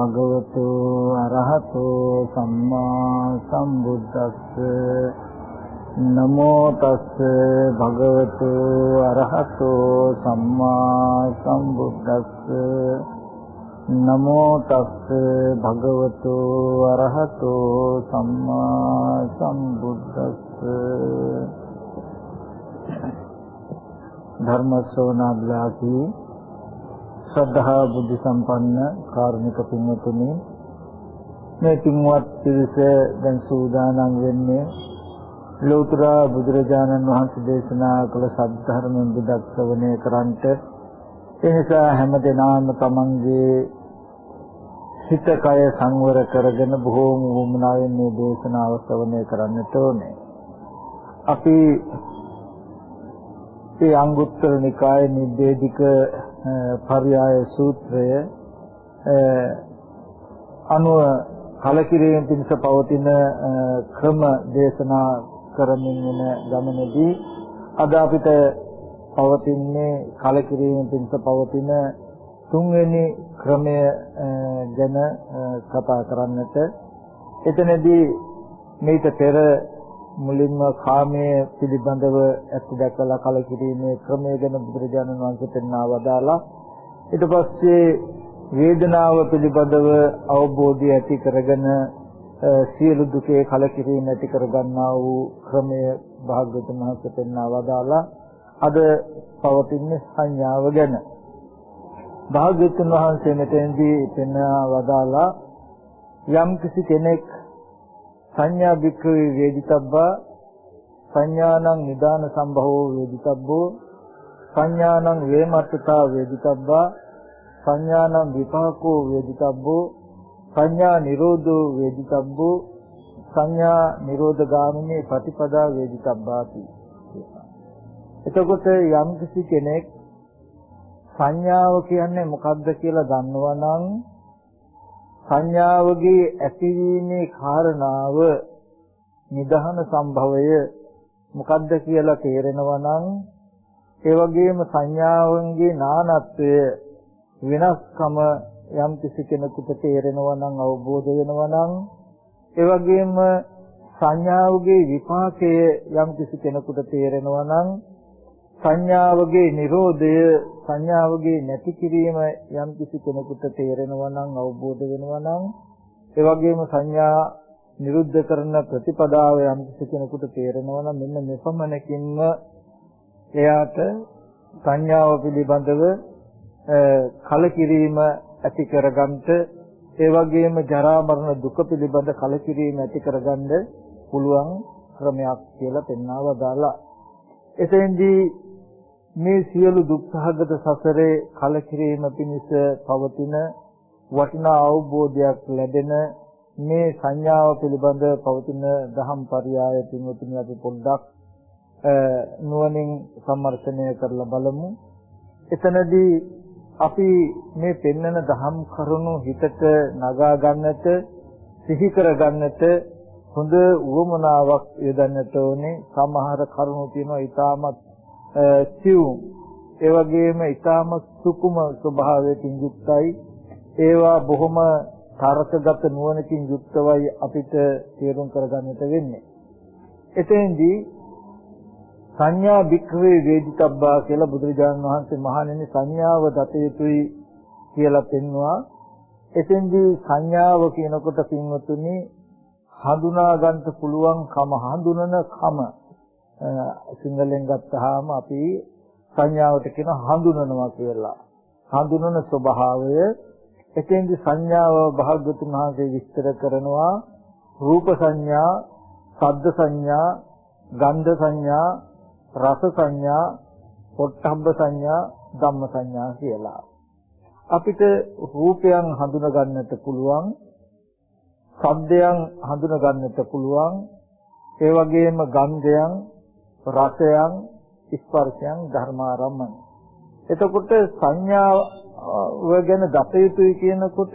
තස්ස භගවතු අරහතෝ සම්මා සම්බුද්දස්ස. නමෝ තස්ස භගවතු අරහතෝ සම්මා සම්බුද්දස්ස. නමෝ තස්ස භගවතු අරහතෝ සම්මා සම්බුද්දස්ස. ධර්ම ශ්‍රවණාභ්‍යාසී ශ්‍රද්ධා බුද්ධ සම්පන්න කාරුණික පින්වතුනි මේ පින්වත් පිරිස දැන් සූදානම් වෙන්නේ ලෝතර බුදුරජාණන් වහන්සේ දේශනා කළ සද්ධර්ම බුදක් ශ්‍රවණය කරන්ට ඒ නිසා හැමදෙනාම තමන්ගේ හිත කය සංවර කරගෙන බොහෝම වුමනාවෙන් මේ දේශනාව ශ්‍රවණය කරන්නට ඕනේ. අපි ඒ අංගුත්තර නිකායේ නිබ්බේධික පර්යාය සූත්‍රය අනුව කලකිරීම පිණිස පවතින ක්‍රම දේශනා කරමින් යන ගමනේදී අද අපිට පවතින්නේ කලකිරීම පිණිස පවතින තුන්වෙනි ක්‍රමය ගැන කතා කරන්නට. එතනදී මේක පෙර මුලින්ම කාමයේ පිළිබඳව ඇති දැකලා කලකිරීමේ ක්‍රමය ගැන බුදුරජාණන් වහන්සේ පෙන්වා වදාලා ඊට පස්සේ වේදනාව පිළිබඳව අවබෝධය ඇති කරගෙන සියලු දුකේ කලකිරීම ඇති කරගන්නා වූ ක්‍රමය භාග්‍යවතුන් වහන්සේ පෙන්වා වදාලා අද පවතින්නේ සංඥාව ගැන. භාග්‍යවතුන් වහන්සේ මෙතෙන්දී පෙන්වා වදාලා යම් කිසි කෙනෙක් සංඥා වික්‍රේ වේදිතබ්බා සංඥානං නිදාන සම්භවෝ වේදිතබ්බෝ සංඥානං වේමත්තතා වේදිතබ්බා සංඥානං විපාකෝ වේදිතබ්බෝ සංඥා නිරෝධෝ වේදිතබ්බෝ සංඥා නිරෝධ ගාමිනී ප්‍රතිපදා වේදිතබ්බාති. එතකොට යම් කිසි කෙනෙක් සංඥාව කියන්නේ මොකක්ද කියලා දන්නවා නම් සංඥාවගේ ඇතිවීමේ කාරණාව නිදහන සම්භවය මොකක්ද කියලා තේරෙනවා නම් ඒ වගේම සංඥාවන්ගේ නානත්වය වෙනස්කම යම් කිසි කෙනෙකුට තේරෙනවා නම් අවබෝධ වෙනවා නම් ඒ වගේම සංඥාවගේ විපාකය යම් කිසි කෙනෙකුට තේරෙනවා නම් සංඥාවගේ Nirodhaය සංඥාවගේ නැති කිරීම යම් කිසි කෙනෙකුට තේරෙනවා නම් අවබෝධ වෙනවා නම් ඒ වගේම සංඥා නිරුද්ධ කරන ප්‍රතිපදාව යම් කිසි කෙනෙකුට තේරෙනවා නම් මෙන්න මෙපමණකින්ම එයාට සංඥාව පිළිබඳව කලකිරීම ඇති කරගන්නට ඒ වගේම ජරා මරණ දුක පිළිබඳ කලකිරීම ඇති කරගන්න පුළුවන් ක්‍රමයක් කියලා පෙන්වව දාලා. එතෙන්දී මේ සියලු දුක්ඛගත සසරේ කලකිරීම පිණිස පවතින වටිනා අවබෝධයක් ලැබෙන මේ සංඥාව පිළිබඳ පවතින දහම් පරයය පින්වතුනි අපි පොඩ්ඩක් නුවණින් සම්මර්ෂණය කරලා බලමු. එතනදී අපි මේ පෙන්වන දහම් කරුණු හිතට නගා ගන්නට සිහි කර ගන්නට හොඳ උවමනාවක් යොදන්නට ඕනේ. සමහර කරුණු තියෙනවා ඊටමත් සිවුම් ඒ වගේම ඊටම සුකුම ස්වභාවයෙන් යුක්තයි ඒවා බොහොම තරකගත නුවණකින් යුක්තවයි අපිට තේරුම් කරගන්නට වෙන්නේ. එතෙන්දී සංඥා වික්‍රේ වේදිතබ්බා කියලා බුදුරජාණන් වහන්සේ මහණෙනි සංඥාව දත යුතුයි කියලා පෙන්වුවා එතෙන්දී සංඥාව කියනකොට පින්වතුනි හඳුනා ගන්නට පුළුවන් කම හඳුනන කම සිංහලෙන් ගත්තාම අපි සංඥාවට කියන හඳුනනවා කියලා. හඳුනන ස්වභාවය එතෙන්දි සංඥාව භාග්‍යතුන් වහන්සේ විස්තර කරනවා රූප සංඥා, ශබ්ද සංඥා, ගන්ධ සංඥා, රස සංඥා, පොට්ටබ්බ සංඥා, ධම්ම සංඥා කියලා. අපිට රූපයන් හඳුන ගන්නට පුළුවන්, ශබ්දයන් හඳුන ගන්නට පුළුවන්, ඒ වගේම ගන්ධයන් රසයන් ස්පර්ශයන් ධර්මාරම්මන. එතකොට සංඥාව ගැන දත යුතුයි කියනකොට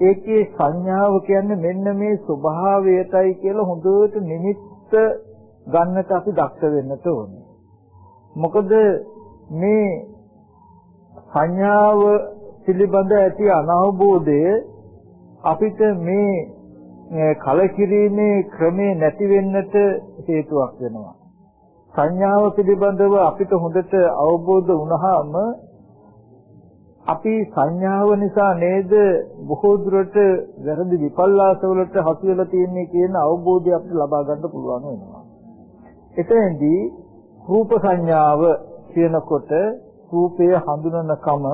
ඒකේ සංඥාව කියන්නේ මෙන්න මේ ස්වභාවයටයි කියලා හොඳට නිමිත්ත ගන්නට අපි දක්ෂ වෙන්නට ඕනේ. මොකද මේ සංඥාව පිළිබඳ ඇති අනවබෝධය අපිට මේ කලකිරීමේ ක්‍රමේ නැති වෙන්නට හේතුවක් වෙනවා. සංඥාව පිළිබඳව අපිට හොඳට අවබෝධ වුණාම අපි සංඥාව නිසා නේද බොහෝ දුරට වැරදි විපල්ලාස වලට හසු වෙලා තියෙන්නේ කියන අවබෝධය අපිට ලබා ගන්න පුළුවන් වෙනවා. එතෙන්දී රූප සංඥාව කියනකොට රූපය හඳුනනකම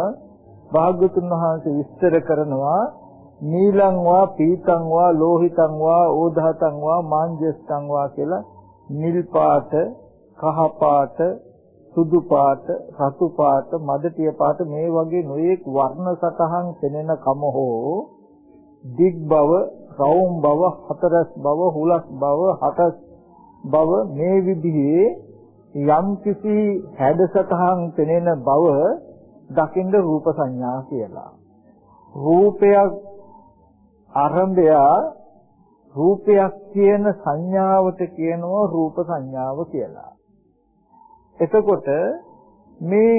භාග්‍යතුන් වහන්සේ විස්තර කරනවා නීලං වා පීතං වා ලෝහිතං වා ඕධාතං වා මාංජස්තං වා කියලා නිල් පාට කහ පාට සුදු පාට රතු පාට මදටිය පාට මේ වගේ නොයෙක් වර්ණ සතහන් පෙනෙන කම හෝ දිග් බව රවුම් බව හතරස් බව හුලස් බව හටස් බව මේ විදිහේ යම් කිසි හැඩසතහන් පෙනෙන බව දකින්න රූප සංඥා කියලා. රූපයක් ආරම්භය රූපයක් කියන සංඥාවට කියනවා රූප සංඥාව කියලා. එතකොට මේ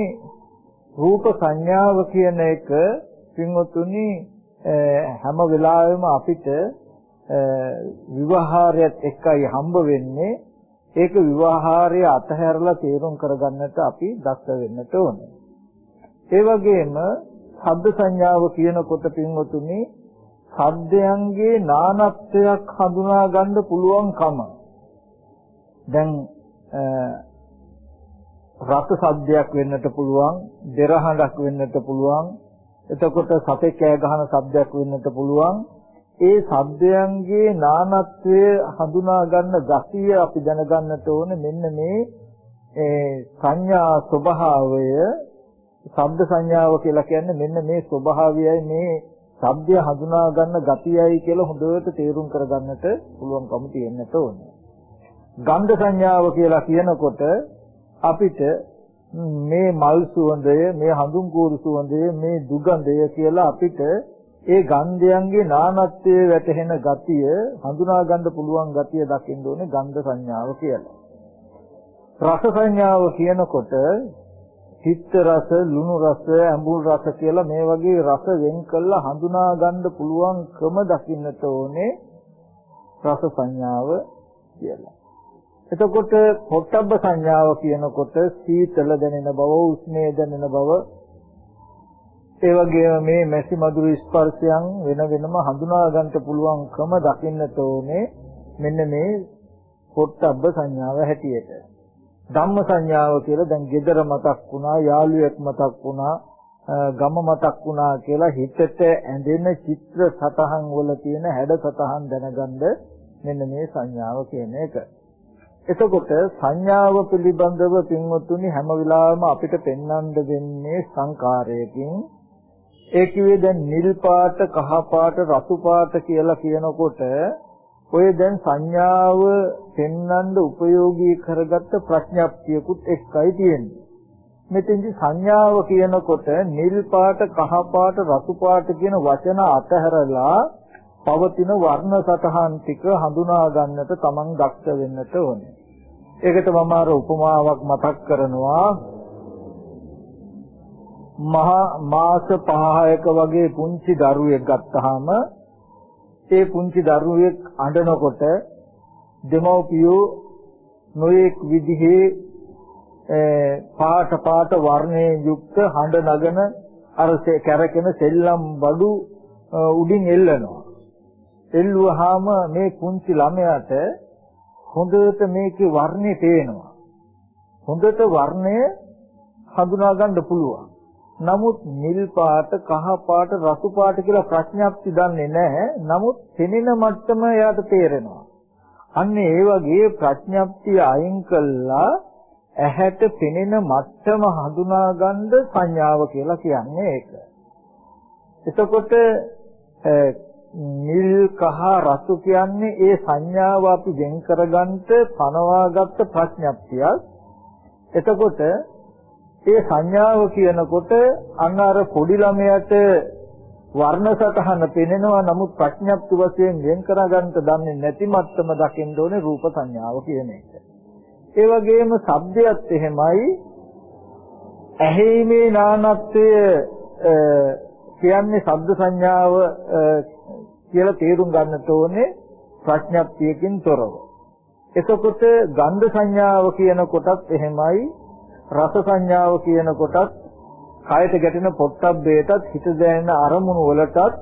රූප සංඥාව කියන එක පින්වතුනි හැම වෙලාවෙම අපිට විවහාරයත් එක්කයි හම්බ වෙන්නේ ඒක විවහාරය අතහැරලා තේරුම් කරගන්නට අපි දක්ෂ වෙන්නට ඕනේ. ඒ වගේම ශබ්ද සංඥාව කියනකොට පින්වතුනි ශබ්දයන්ගේ නානත්වයක් හඳුනා ගන්න පුළුවන්කම දැන් රස ශබ්දයක් වෙන්නට පුළුවන්, දෙරහඬක් වෙන්නට පුළුවන්, එතකොට සතෙක් කෑ ගහන ශබ්දයක් වෙන්නට පුළුවන්. ඒ ශබ්දයන්ගේ නානත්වය හඳුනා ගන්න ගතිය අපි දැනගන්නට ඕනේ මෙන්න මේ සංඥා ස්වභාවය ශබ්ද සංඥාව කියලා කියන්නේ මෙන්න මේ ස්වභාවයයි මේ ශබ්දය හඳුනා ගන්න ගතියයි කියලා හොඳට තේරුම් කරගන්නට පුළුවන්කම තියෙන්නට ඕනේ. ගන්ධ සංඥාව කියලා කියනකොට අපිට මේ මල් සුවඳය මේ හඳුන් කූරු සුවඳය මේ දුගඳය කියලා අපිට ඒ ගන්ධයන්ගේ නානත්වයේ වැටහෙන ගතිය හඳුනා ගන්න පුළුවන් ගතිය දකින්න ඕනේ ගන්ධ සංඥාව කියලා. රස සංඥාව කියනකොට චිත්ත රස, ලුණු රස, අඹුල් රස කියලා මේ වගේ රස වෙන් කළා හඳුනා ගන්න පුළුවන්කම දකින්නට ඕනේ රස සංඥාව කියලා. එතකොට පොට්ටබ්බ සංඥාව කියනකොට සීතල දැනෙන බව, උෂ්ණය දැනෙන බව, ඒ වගේම මේ මැසි මధుර ස්පර්ශයන් වෙන වෙනම හඳුනා ගන්නට පුළුවන්කම දකින්නට ඕනේ මෙන්න මේ පොට්ටබ්බ සංඥාව හැටියට. ධම්ම සංඥාව කියලා දැන් gedara මතක් වුණා, යාළුවෙක් මතක් වුණා, ගම මතක් වුණා කියලා හිතට ඇඳෙන චිත්‍ර සතහන් වල තියෙන හැඩ සතහන් දැනගන්න මෙන්න මේ සංඥාව කියන එක. එතකොට සංඥාව පිළිබඳව පින්වත්තුනි හැම වෙලාවෙම අපිට පෙන්වන්න වෙන්නේ සංකාරයකින් ඒ කිව්වේ දැන් නිල් පාට කහ පාට රතු පාට කියලා කියනකොට ඔය දැන් සංඥාව පෙන්වන්න උපයෝගී කරගත්ත ප්‍රඥාප්තියකුත් එක්කයි තියෙන්නේ මෙතෙන්දි සංඥාව කියනකොට නිල් පාට කහ පාට රතු පාට කියන වචන අතහැරලා පවතින වර්ණ සතහන් ටික හඳුනා ගන්නට තමන් දක්ෂ වෙන්නට ඕනේ. ඒකට මම අර උපමාවක් මතක් කරනවා. මහා මාස 5ක වගේ පුංචි දරුවෙක් ගත්තාම ඒ පුංචි දරුවෙක් අඬනකොට දෙමව්පියෝ නොඑක් විදිහේ පාට පාට වර්ණයේ යුක්ත හඬ නගන අර කැරකෙන සෙල්ලම් බඩු උඩින් එල්ලනවා එල්ලුවාම මේ කුංචි ළමයාට හොඳට මේකේ වර්ණය පේනවා. හොඳට වර්ණය හඳුනා ගන්න පුළුවන්. නමුත් නිල් පාට, කහ පාට, රතු පාට කියලා ප්‍රඥාප්ති දන්නේ නැහැ. නමුත් පෙනෙන මට්ටම එයාට තේරෙනවා. අන්න ඒ වගේ ප්‍රඥාප්තිය අයින් කළා ඇහැට පෙනෙන මට්ටම හඳුනා ගන්න සංඥාව කියලා කියන්නේ ඒක. එතකොට නිල් කහ රතු කියන්නේ ඒ සංඥාව අපි වෙන් කරගන්නට පනවාගත්ත ප්‍රඥප්තියක්. එතකොට ඒ සංඥාව කියනකොට අන්න අර පොඩි ළමයාට වර්ණ සතහන පෙනෙනවා නමුත් ප්‍රඥප්ති වශයෙන් වෙන් කරගන්නට දන්නේ නැති මට්ටම දකින්න ඕනේ රූප සංඥාව කියන එක. ඒ වගේම ශබ්දයත් එහෙමයි ඇහිීමේ නානත්වය කියන්නේ ශබ්ද සංඥාව කියලා තේරුම් ගන්නට ඕනේ ප්‍රඥප්තියකින් තොරව. එතකොට ගන්ධ සංඥාව කියන කොටත් එහෙමයි රස සංඥාව කියන කොටත් කයට ගැටෙන පොට්ටබ්බේටත් හිත දැනෙන අරමුණු වලටත්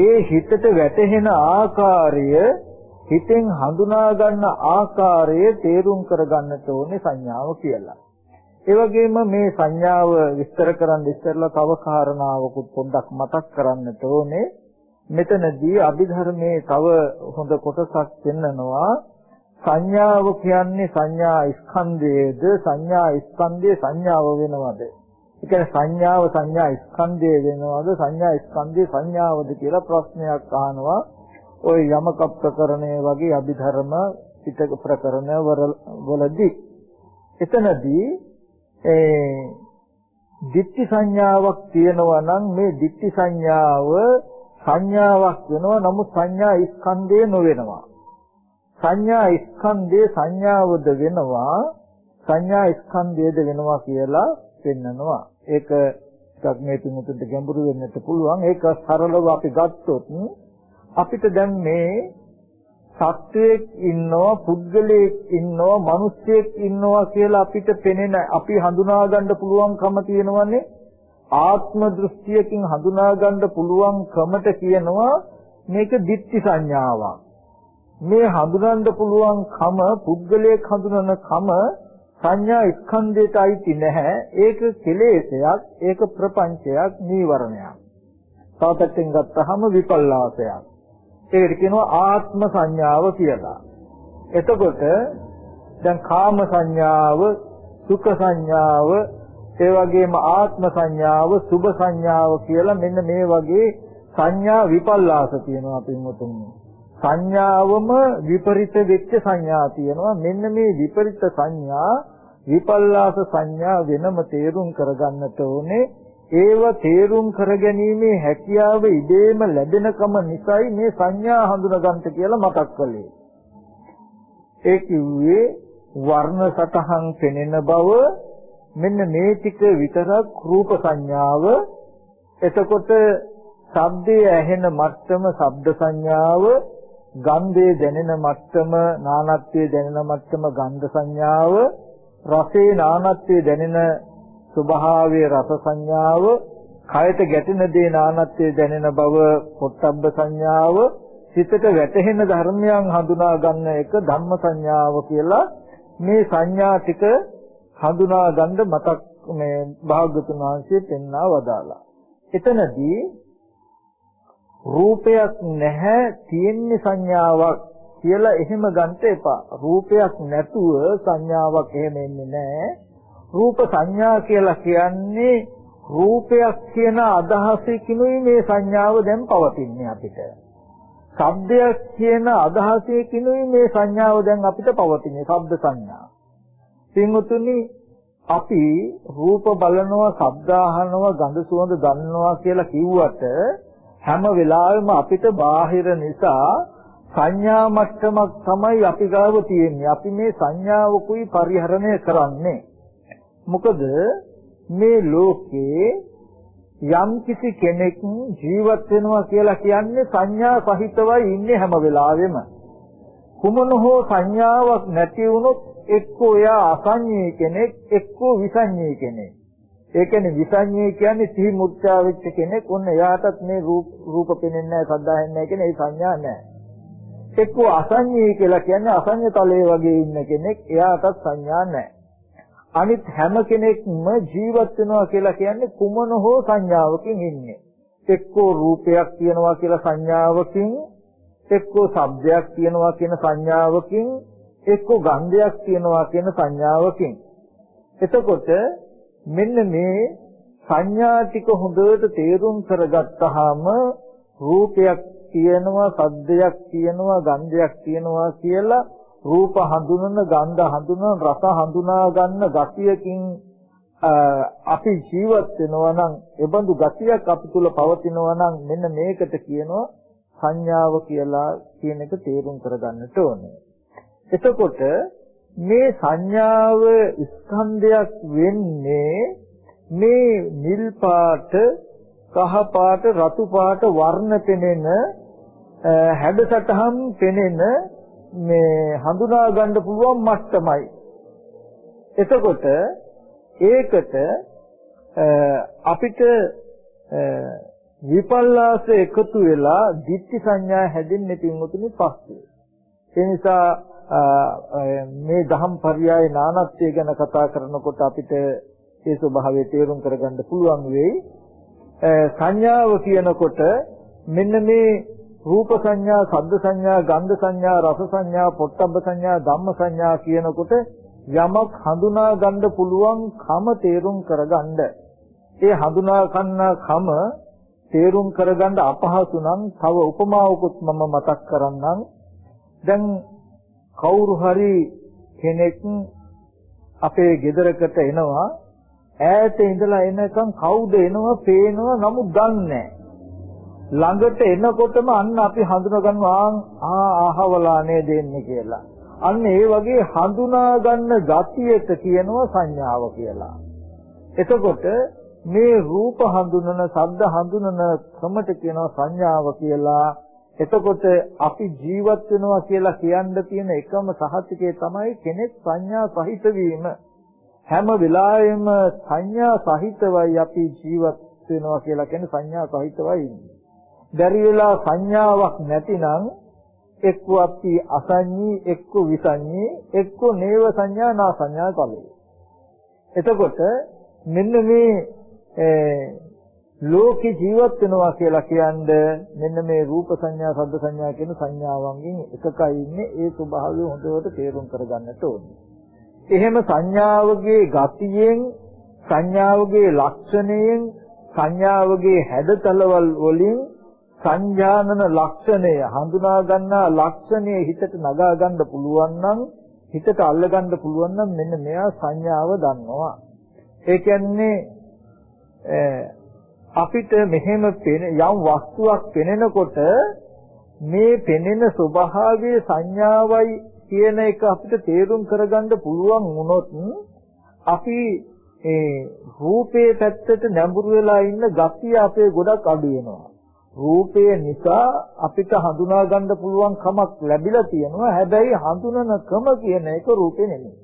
ඒ හිතට වැටහෙන ආකාරය හිතෙන් හඳුනා ගන්න ආකාරය තේරුම් කරගන්නට ඕනේ සංඥාව කියලා. ඒ වගේම මේ සංඥාව විස්තර කරන්න ඉස්සෙල්ලා තව කාරණාවකුත් පොඩ්ඩක් මතක් කරන්නට ඕනේ. මෙතනදී අභිධර්මයේ තව හොඳ කොටසක් පෙන්නනවා සංඥාව කියන්නේ සංඥා ස්කන්ධයේද සංඥා ස්කන්ධයේ සංඥාව වෙනවද? ඒ කියන්නේ සංඥාව සංඥා ස්කන්ධය වෙනවද සංඥා ස්කන්ධයේ සංඥාවද කියලා ප්‍රශ්නයක් අහනවා. ওই යමක ප්‍රකරණය වගේ අභිධර්ම පිටක ප්‍රකරණ වලදී එතනදී ඒ ditthi සංඥාවක් තියෙනවා නම් මේ ditthi සංඥාව සංඥාවක් වෙනවා නමුත් සංඥා ස්කන්ධය නොවෙනවා. සංඥා ස්කන්ධයේ සංඥාවද වෙනවා සංඥා ස්කන්ධයද වෙනවා කියලා පෙන්නනවා. ඒක ටිකක් මේ තුමුතුන්ට ගැඹුරු වෙන්නත් පුළුවන්. ඒක සරලව අපි ගත්තොත් අපිට දැන් මේ සත්වයක් ඉන්නවා පුද්ගලයෙක් ඉන්නවා මිනිස්සෙක් ඉන්නවා කියලා අපිට පෙනෙන අපි හඳුනා ගන්න පුළුවන්කම තියෙනවනේ. ආත්ම දෘෂ්ටියකින් හඳුනා ගන්න පුළුවන්කමට කියනවා මේක ditthi සංඥාවක්. මේ හඳුනන්න පුළුවන්කම පුද්ගලයෙක් හඳුනන කම සංඥා ස්කන්ධයට අයිති නැහැ. ඒක කෙලෙසයක් ඒක ප්‍රපංචයක් නීවරණයක්. තව පැත්තෙන් ගත්තහම විපල්ලාසයක්. ඒකට කියනවා ආත්ම සංඥාව කියලා. එතකොට දැන් කාම සංඥාව, සුඛ සංඥාව, ඒ වගේම ආත්ම සංඥාව, සුභ සංඥාව කියලා මෙන්න මේ වගේ සංඥා විපල්ලාස තියෙනවා පින්වතුනි. සංඥාවම විපරිත වෙච්ච සංඥා තියෙනවා. මෙන්න මේ විපරිත සංඥා විපල්ලාස සංඥා වෙනම තේරුම් කරගන්නට ඕනේ. ඒව තේරුම් කරගැනීමේ හැකියාව ඉබේම ලැබෙනකම නිසායි මේ සංඥා හඳුනගන්න කියලා මතක් කළේ. ඒ කිව්වේ වර්ණ සතහන් පෙනෙන බව මෙන්න මේ ටික විතරක් රූප සංඥාව. එතකොට ශබ්දයේ ඇහෙන මට්ටම ශබ්ද සංඥාව ගන්ධයේ දැනෙන මට්ටම නානත්වයේ දැනෙන මට්ටම ගන්ධ සංඥාව රසේ නානත්වයේ දැනෙන ස්වභාවයේ රස සංඥාව කයට ගැටෙන දේ නානත්වයේ දැනෙන බව පොට්ටබ්බ සංඥාව සිතට වැටහෙන ධර්මයන් හඳුනා ගන්න එක ධම්ම සංඥාව කියලා මේ සංඥා ටික හඳුනා ගන්න මතක් මේ භාග්‍යතුන් වහන්සේ පෙන්වා වදාලා. එතනදී රූපයක් නැහැ තියෙන්නේ සංඥාවක් කියලා එහෙම ගන්න එපා. රූපයක් නැතුව සංඥාවක් එහෙම එන්නේ නැහැ. රූප සංඥා කියලා කියන්නේ රූපයක් කියන අදහසකිනුයි මේ සංඥාව දැන් පවතින්නේ අපිට. ශබ්දයක් කියන අදහසකිනුයි මේ සංඥාව දැන් අපිට පවතින්නේ ශබ්ද සංඥා. පින්වතුනි අපි රූප බලනවා, ශබ්ද අහනවා, ගඳ සුවඳ දන්නවා කියලා කිව්වට හැම වෙලාවෙම අපිට බාහිර නිසා සංඥා මට්ටමක් තමයි අපි ගාව තියෙන්නේ. අපි මේ සංඥාවකුයි පරිහරණය කරන්නේ. මොකද මේ ලෝකේ යම් කිසි කෙනෙක් ජීවත් වෙනවා කියලා කියන්නේ සංඥා සහිතවයි ඉන්නේ හැම වෙලාවෙම. කුමන හෝ සංඥාවක් නැති වුණොත් එක්කෝ එයා අසංඤේ කෙනෙක් එක්කෝ විසංඤේ කෙනෙක්. ඒ කියන්නේ විසංඤේ කියන්නේ සිහි මුත්‍යා වෙච්ච කෙනෙක්. ඔන්න එයාටත් මේ රූප රූප පෙනෙන්නේ නැහැ, සද්දාහෙන්නේ නැහැ කියන ඒ සංඥා නැහැ. එක්කෝ අසංඤේ කියලා කියන්නේ අසංඤ තලයේ වගේ ඉන්න කෙනෙක්. එයාටත් සංඥා නැහැ. අනිත් හැම කෙනෙක්ම ජීවත් වෙනවා කියලා කියන්නේ කුමන හෝ සංඥාවකින් ඉන්නේ. එක්කෝ රූපයක් තියනවා කියලා සංඥාවකින්, එක්කෝ ශබ්දයක් තියනවා කියන සංඥාවකින්, එක්කෝ ගන්ධයක් තියනවා කියන සංඥාවකින්. එතකොට මෙන්න මේ සංඥා ටික හොඳට තේරුම් කරගත්තාම රූපයක් තියෙනවා, සද්දයක් තියෙනවා, ගන්ධයක් තියෙනවා කියලා රූප හඳුනන, ගන්ධ හඳුනන, රස හඳුනා ගන්න ගතියකින් අපි ජීවත් වෙනවා නම්, ඒබඳු ගතියක් අපි තුල පවතිනවා නම් මෙන්න මේකට කියනවා සංඥාව කියලා කියන එක තේරුම් කරගන්නට ඕනේ. එතකොට මේ සංඥාව ස්කන්ධයක් වෙන්නේ මේ නිල් පාට කහ පාට රතු පාට වර්ණ පෙනෙන හැඩසටහන් පෙනෙන මේ හඳුනා ගන්න පුළුවන් මට්ටමයි. එතකොට ඒකට අපිට විපල්ලාස එකතු වෙලා ditthi සංඥා හැදෙන්නේ පින්වතුනි පස්සේ. ඒ නිසා මේ දහම් පරයය නානත්වය ගැන කතා කරනකොට අපිට ඒ ස්වභාවය තේරුම් කරගන්න පුළුවන් වෙයි. සංඥාව කියනකොට මෙන්න මේ රූප සංඥා, ශබ්ද සංඥා, ගන්ධ සංඥා, රස සංඥා, පොට්ටබ්බ සංඥා, ධම්ම සංඥා කියනකොට යමක් හඳුනා ගන්න පුළුවන් කම තේරුම් කරගන්න. ඒ හඳුනා ගන්න කම තේරුම් කරගන්න අපහසු නම් තව උපමාවකුත් මම මතක් කරන්නම්. දැන් කවුරු හරි කෙනෙක් අපේ ගෙදරකට එනවා ඈත ඉඳලා එනකන් කවුද එනවා පේනවා නමුත් දන්නේ ළඟට එනකොටම අන්න අපි හඳුනා ගන්නවා ආ ආහවලා නේද එන්නේ කියලා. අන්න ඒ වගේ හඳුනා ගන්න ගතියට කියනවා සංඥාව කියලා. එතකොට මේ රූප හඳුනන, ශබ්ද හඳුනන ක්‍රමට කියනවා සංඥාව කියලා. එතකොට අපි ජීවත් වෙනවා කියලා කියන්න තියෙන එකම සහතිකේ තමයි කෙනෙක් සංඥා සහිත වීම. හැම වෙලාවෙම සංඥා සහිතවයි අපි ජීවත් වෙනවා කියලා කියන්නේ සංඥා සහිතවයි ඉන්නේ. බැරි වෙලා සංඥාවක් නැතිනම් එක්ක අපි අසඤ්ඤී එක්ක විසඤ්ඤී එක්ක නේව සංඥා නා සංඥා ඵලයි. එතකොට මෙන්න මේ ලෝකේ ජීවත් වෙනවා කියලා කියන්නේ මෙන්න මේ රූප සංඥා, ශබ්ද සංඥා කියන සංඥාවන්ගෙන් එකකයි ඉන්නේ ඒ ස්වභාවය හොඳට තේරුම් කරගන්නට ඕනේ. එහෙම සංඥාවගේ ගතියෙන් සංඥාවගේ ලක්ෂණයෙන් සංඥාවගේ හැඩතලවල් වලින් සංජානන ලක්ෂණය හඳුනා ගන්නා ලක්ෂණය හිතට නගා ගන්න පුළුවන් නම් හිතට අල්ල ගන්න පුළුවන් නම් මෙන්න මෙයා සංඥාව දන්නවා. ඒ කියන්නේ අපිට මෙහෙම යම් වස්තුවක් පෙනෙනකොට මේ පෙනෙන ස්වභාවයේ සංඥාවයි කියන එක අපිට තේරුම් කරගන්න පුළුවන් වුණොත් අපි ඒ රූපේ පැත්තට නැඹුරු වෙලා ඉන්න ගතිය අපේ ගොඩක් අඩු වෙනවා. රූපය නිසා අපිට හඳුනා ගන්න පුළුවන් කමක් ලැබිලා තියෙනවා. හැබැයි හඳුනන ක්‍රම කියන එක රූපේ නෙමෙයි.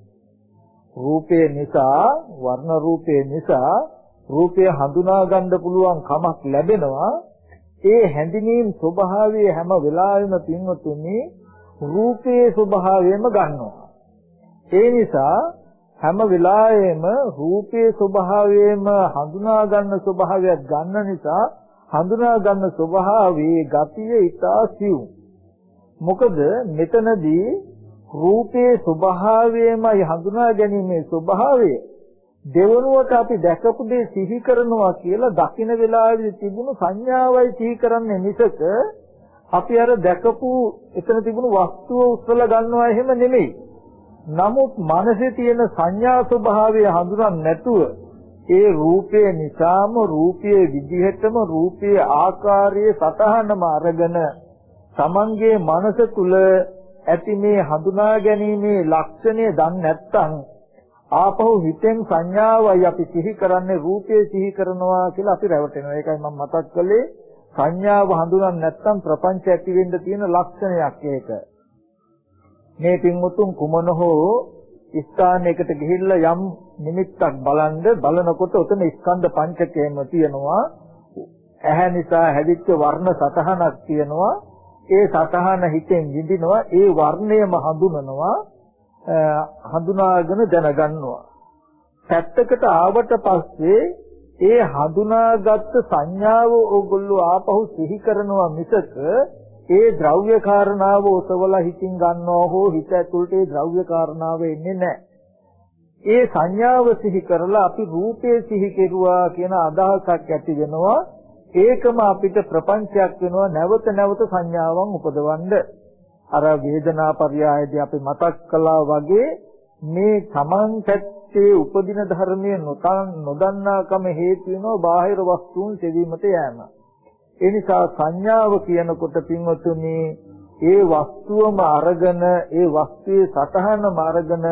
රූපය නිසා වර්ණ රූපය නිසා රූපය හඳුනා ගන්න පුළුවන් කමක් ලැබෙනවා. ඒ හැඳිනීම් ස්වභාවය හැම වෙලාවෙම පින්වතුනි රූපයේ ස්වභාවයම ගන්නවා. ඒ නිසා හැම වෙලාවෙම රූපයේ ස්වභාවයම හඳුනා ගන්න ස්වභාවයක් ගන්න නිසා හඳුනා ගන්න ස්වභාවයේ ගතිය ඊටා සිව්. මොකද මෙතනදී රූපයේ ස්වභාවයමයි හඳුනා ගැනීමේ ස්වභාවය දෙවනුවට අපි දැකපු දේ සිහි කරනවා කියලා දකින වෙලාවේ තිබුණු සංඥාවයි සිහි කරන්නේ මිසක අපි අර දැකපු එතන තිබුණු වස්තුව උස්සලා ගන්නවා එහෙම නෙමෙයි. නමුත් මනසේ තියෙන සංඥා ස්වභාවය හඳුනන්නේ නැතුව ඒ රූපය නිසාම රූපයේ විදිහටම රූපයේ ආකාරයේ සතහනම අරගෙන තමන්ගේ මනස තුල ඇති මේ හඳුනා ගැනීමේ ලක්ෂණය දන්නේ නැත්නම් ආපහු හිතෙන් සංඥාවයි අපි සිහි කරන්නේ රූපයේ සිහි කරනවා කියලා අපි රැවටෙනවා. ඒකයි මම මතක් කළේ. සංඥාව හඳුනන්නේ නැත්නම් ප්‍රපංච ඇති වෙන්න තියෙන ලක්ෂණයක් ඒක. මේ පින්වුතුන් කුමන හෝ ස්ථානයකට ගිහිල්ලා යම් නිමිත්තක් බලන්ද බලනකොට උතන ස්කන්ධ පංචකයම තියෙනවා. ඇහැ නිසා හැදිච්ච වර්ණ සතහනක් තියෙනවා. ඒ සතහන හිතෙන් විඳිනවා. ඒ වර්ණයම හඳුනනවා. හඳුනාගෙන දැනගන්නවා පැත්තකට ආවට පස්සේ ඒ හඳුනාගත් සංඥාව ඕගොල්ලෝ ආපහු සිහි කරනවා මිසක ඒ ද්‍රව්‍ය කාරණාව ඔසවලා හිතින් ගන්නවා හෝ හිත ඇතුළට ඒ ද්‍රව්‍ය කාරණාව එන්නේ නැහැ. ඒ සංඥාව සිහි කරලා අපි රූපේ සිහි කෙරුවා කියන අදහසක් ඇති වෙනවා. ඒකම අපිට ප්‍රපංචයක් වෙනවා නැවත නැවත සංඥාවන් උපදවන්න. අර වේදනා පරයයදී අපි මතක් කළා වගේ මේ තමන් පැත්තේ උපදින ධර්මයේ නොතන් නොදන්නාකම හේතු වෙනවා බාහිර වස්තුන් සෙවීමට යෑම. ඒ නිසා සංඥාව කියනකොට පින්වතුනි ඒ වස්තුවම අරගෙන ඒ වස්තුවේ සතහනම අරගෙන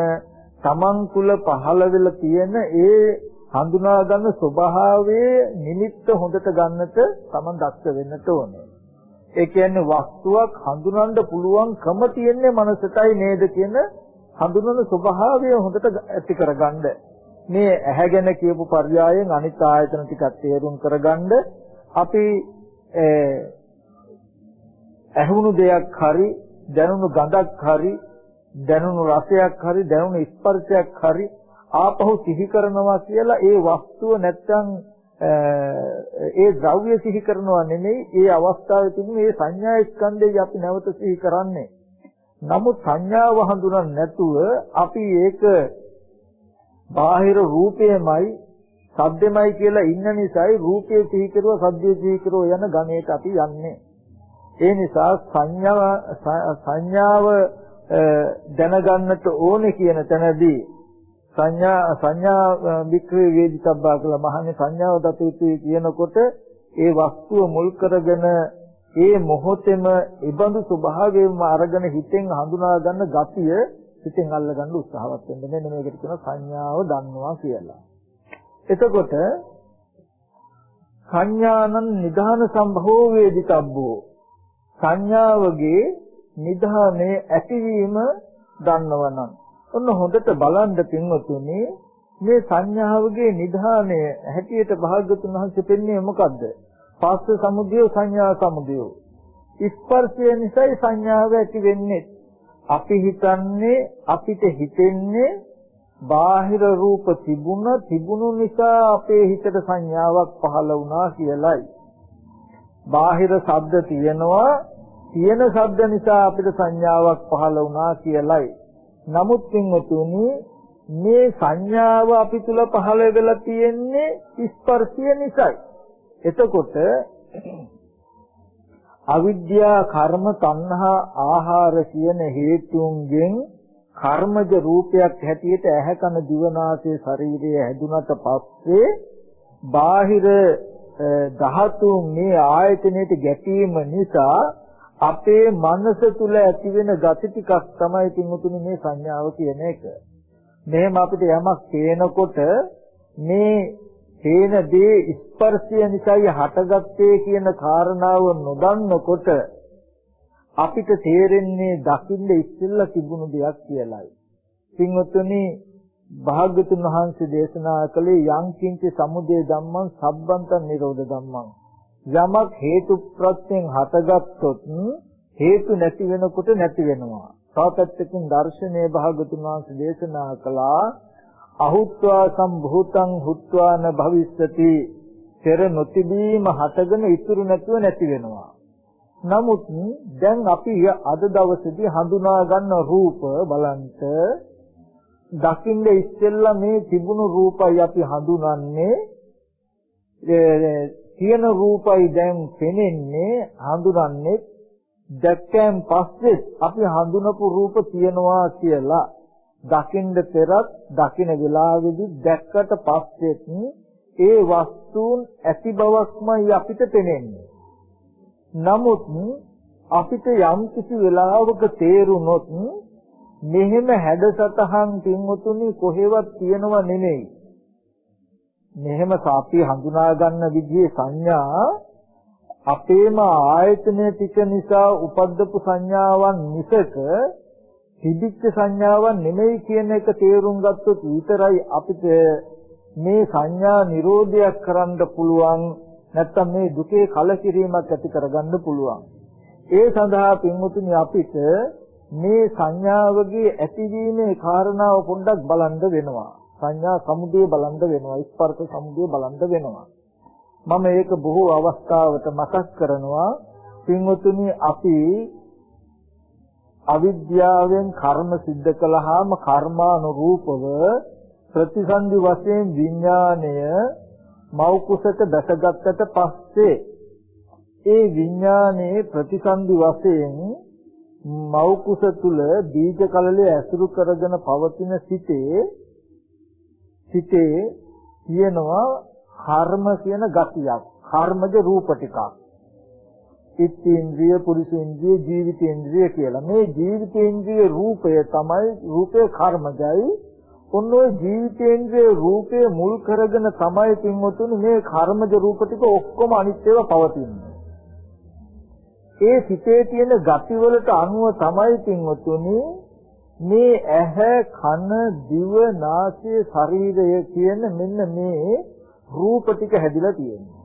තමන් තුල පහළ වෙලා තියෙන ඒ හඳුනා ගන්න ස්වභාවයේ නිමිත්ත හොඳට ගන්නට තමන් දක්ෂ වෙන්නට ඕනේ. ඒ කියන්නේ වස්තුවක් හඳුනන්න පුළුවන්කම තියෙන්නේ මනසටයි නේද කියන හඳුනන ස්වභාවය හොඳට ඇති කරගන්න. මේ ඇහැගෙන කියපු පර්යායෙන් අනිත් ආයතන ටිකක් තේරුම් කරගන්න අපි ඇහුණු දෙයක් හරි දැනුණු ගඳක් හරි දැනුණු රසයක් හරි දැනුණු ස්පර්ශයක් හරි ආපහු සිහි කරනවා කියලා ඒ වස්තුව නැත්තම් ඒ ද්‍රව්‍ය සිහි කරනවා නෙමෙයි ඒ අවස්ථාවේ තිබුණු ඒ සංඥා ස්කන්ධය අපි නැවත සිහි කරන්නේ. නමුත් සංඥාව හඳුනන්නේ නැතුව අපි ඒක බාහිර රූපයමයි සද්දෙමයි කියලා ඉන්න නිසායි රූපේ සිහි කරුවා සද්දේ සිහි කරුවා යන ගණේට අපි යන්නේ. ඒ නිසා සංඥාව සංඥාව දැනගන්නට ඕනේ කියන තැනදී සංඥා සංඥා වික්‍රේ වේදිතබ්බා කියලා මහන්නේ සංඥාව දත යුතුයි කියනකොට ඒ වස්තුව මුල් කරගෙන ඒ මොහොතේම ඉබඳු ස්වභාවයෙන්ම අරගෙන හිතෙන් හඳුනා ගන්න ගතිය හිතෙන් අල්ල ගන්න උත්සාහවත් වෙන්න මෙන්න මේකට කියන සංඥාව දන්නවා කියලා. එතකොට සංඥානං නිධාන සම්භවෝ වේදිතබ්බෝ සංඥාවගේ නිධානයේ ඇතිවීම දන්නවනම් ඔන්න හොඳට බලන්න පින්වතුනි මේ සංඥාවගේ නිධානය හැටියට භාග්‍යතුන් වහන්සේ පෙන්වන්නේ මොකද්ද? පස්ස සමුදය සංඥා සමුදය. ස්පර්ශය නිසායි සංඥාව ඇති වෙන්නේ. අපි හිතන්නේ අපිට හිතෙන්නේ බාහිර රූප තිබුණ තිබුණු නිසා අපේ හිතට සංඥාවක් පහළ වුණා කියලයි. බාහිර ශබ්ද තියෙනවා තියෙන ශබ්ද නිසා අපිට සංඥාවක් පහළ වුණා කියලයි. නමුත් පින්වතුනි මේ සංඥාව අපි තුල පහළ වෙලා තියෙන්නේ ස්පර්ශය නිසායි. එතකොට අවිද්‍යා කර්ම තණ්හා ආහාර කියන හේතුන්ගෙන් කර්මජ රූපයක් හැටියට ඇහැ කන දිවනාසය ශරීරය හැදුනට පස්සේ බාහිර ධාතු මේ ආයතනයේ ගැටීම නිසා අපේ මනස තුල ඇතිවෙන gati ටිකක් තමයි තිමුතුනි මේ සංඥාව කියන එක. මෙහෙම අපිට යමක් පේනකොට මේ පේන දේ ස්පර්ශය නිසායි හටගත්තේ කියන කාරණාව නොදන්නකොට අපිට තේරෙන්නේ දකින්න ඉස්සෙල්ලා තිබුණු දෙයක් කියලායි. පින්වත්නි භාග්‍යතුන් වහන්සේ දේශනා කළේ යං කිංච සමුදය ධම්මං සබ්බන්තං නිරෝධ ධම්මං යමක් හේතු ප්‍රත්‍යයෙන් හටගත්තොත් හේතු නැති වෙනකොට නැති වෙනවා. තවපැත්තකින් දර්ශනීය භාගතුන් වහන්සේ දේශනා කළා අහුත්වා සම්භූතං හුත්වා න භවිස්සති පෙර නොතිබීම හටගෙන ඉතුරු නැතුව නැති වෙනවා. නමුත් දැන් අපි අද දවසේදී හඳුනා ගන්න රූප බලන්ට දකින්න ඉස්සෙල්ලා මේ තිබුණු රූපයි අපි හඳුනන්නේ තියෙන රූපයි දැන් පෙනෙන්නේ හඳුනන්නේ දැක්කන් පස්සේ අපි හඳුනපු රූප තියනවා කියලා දකින්න පෙරත් දකින වෙලාවේදී දැක්කට පස්සෙත් ඒ වස්තුන් ඇති බවක්මයි අපිට පෙනෙන්නේ. නමුත් අපිට යම් කිසි වෙලාවක තේරුනොත් මෙහෙම හැඩසතහන් තින්වතුනි කොහෙවත් තියෙනව නෙමෙයි. මෙහෙම සාපි හඳුනා ගන්න විදිහේ සංඥා අපේම ආයතනය ටික නිසා උපද්දපු සංඥාවන් මිසක තිබිච්ච සංඥාවන් නෙමෙයි කියන එක තේරුම් ගත්තොත් විතරයි අපිට මේ සංඥා නිරෝධයක් කරන්න පුළුවන් නැත්තම් මේ දුකේ කලකිරීමක් ඇති කරගන්න පුළුවන්. ඒ සඳහා පින්වතුනි අපිට මේ සංඥාවගේ ඇතිවීමේ කාරණාව පොඩ්ඩක් බලන්න වෙනවා. සංඥා සමුදේ බලන්න වෙනවා. ස්පර්ශ සමුදේ බලන්න වෙනවා. මම ඒක බොහෝ අවස්ථාවට මතක් කරනවා. පින්වතුනි අපි අවිද්‍යාවෙන් කර්ම සිද්ධ කළාම කර්මානුරූපව ප්‍රතිසන්දි වශයෙන් විඥාණය මෞකුසක දැසගත්තට පස්සේ ඒ විඥානයේ ප්‍රතිසන්දි වශයෙන් මෞකුස තුල බීජ කලලේ ඇසුරු කරගෙන පවතින සිටේ සිතේ තියෙනවා කර්ම කියන ගතියක් කර්මජ රූප ටිකක් ඉත්තේන්ද්‍රිය පුරුෂේන්ද්‍රිය ජීවිතේන්ද්‍රිය කියලා මේ ජීවිතේන්ද්‍රිය රූපය තමයි රූපේ කර්මජයි ඔන්න ඔය ජීවිතේන්ද්‍රයේ රූපේ මුල් කරගෙන තමයි පින්වතුනි මේ කර්මජ රූප ටික ඔක්කොම අනිත් ඒවා පවතින්නේ. ඒ සිතේ තියෙන ගතිවලට අනුව තමයි පින්වතුනි මේ ඇහැ කන දිව නාසය ශරීරය කියන මෙන්න මේ රූප ටික හැදිලා තියෙන්නේ.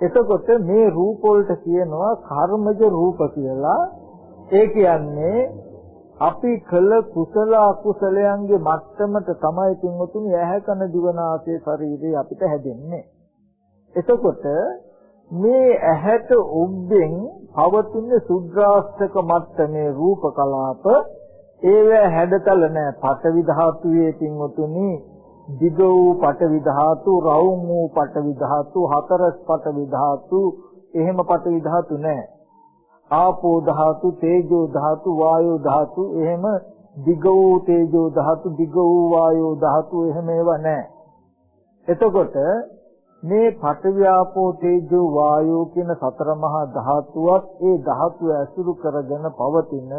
එතකොට මේ රූප වලට කියනවා කර්මජ රූප කියලා. ඒ කියන්නේ අපි කළ කුසල අකුසලයන්ගේ මට්ටමට තමයි පින්වතුනි ඇහැ කන දිවනාසය ශරීරය අපිට හැදෙන්නේ. එතකොට මේ ඇහැට ඔබෙන් පවතින සුද්‍රාස්තක මට්ටමේ රූප කලාප ඒව හැඩතල නැහැ. පඨවි ධාතුවේ පින්වතුනි දිග වූ පඨවි ධාතු, රවුම් වූ පඨවි ධාතු, හතරස් පඨවි ධාතු, එහෙම පඨවි ධාතු නැහැ. ආපෝ ධාතු, තේජෝ ධාතු, වායෝ ධාතු එහෙම දිග වූ තේජෝ ධාතු, දිග වූ වායෝ ධාතු එහෙම ඒවා නැහැ. එතකොට මේ පඨවි ආපෝ තේජෝ වායෝ කියන සතර මහා ධාතුවත් ඒ ධාතු ඇසුරු කරගෙන පවතින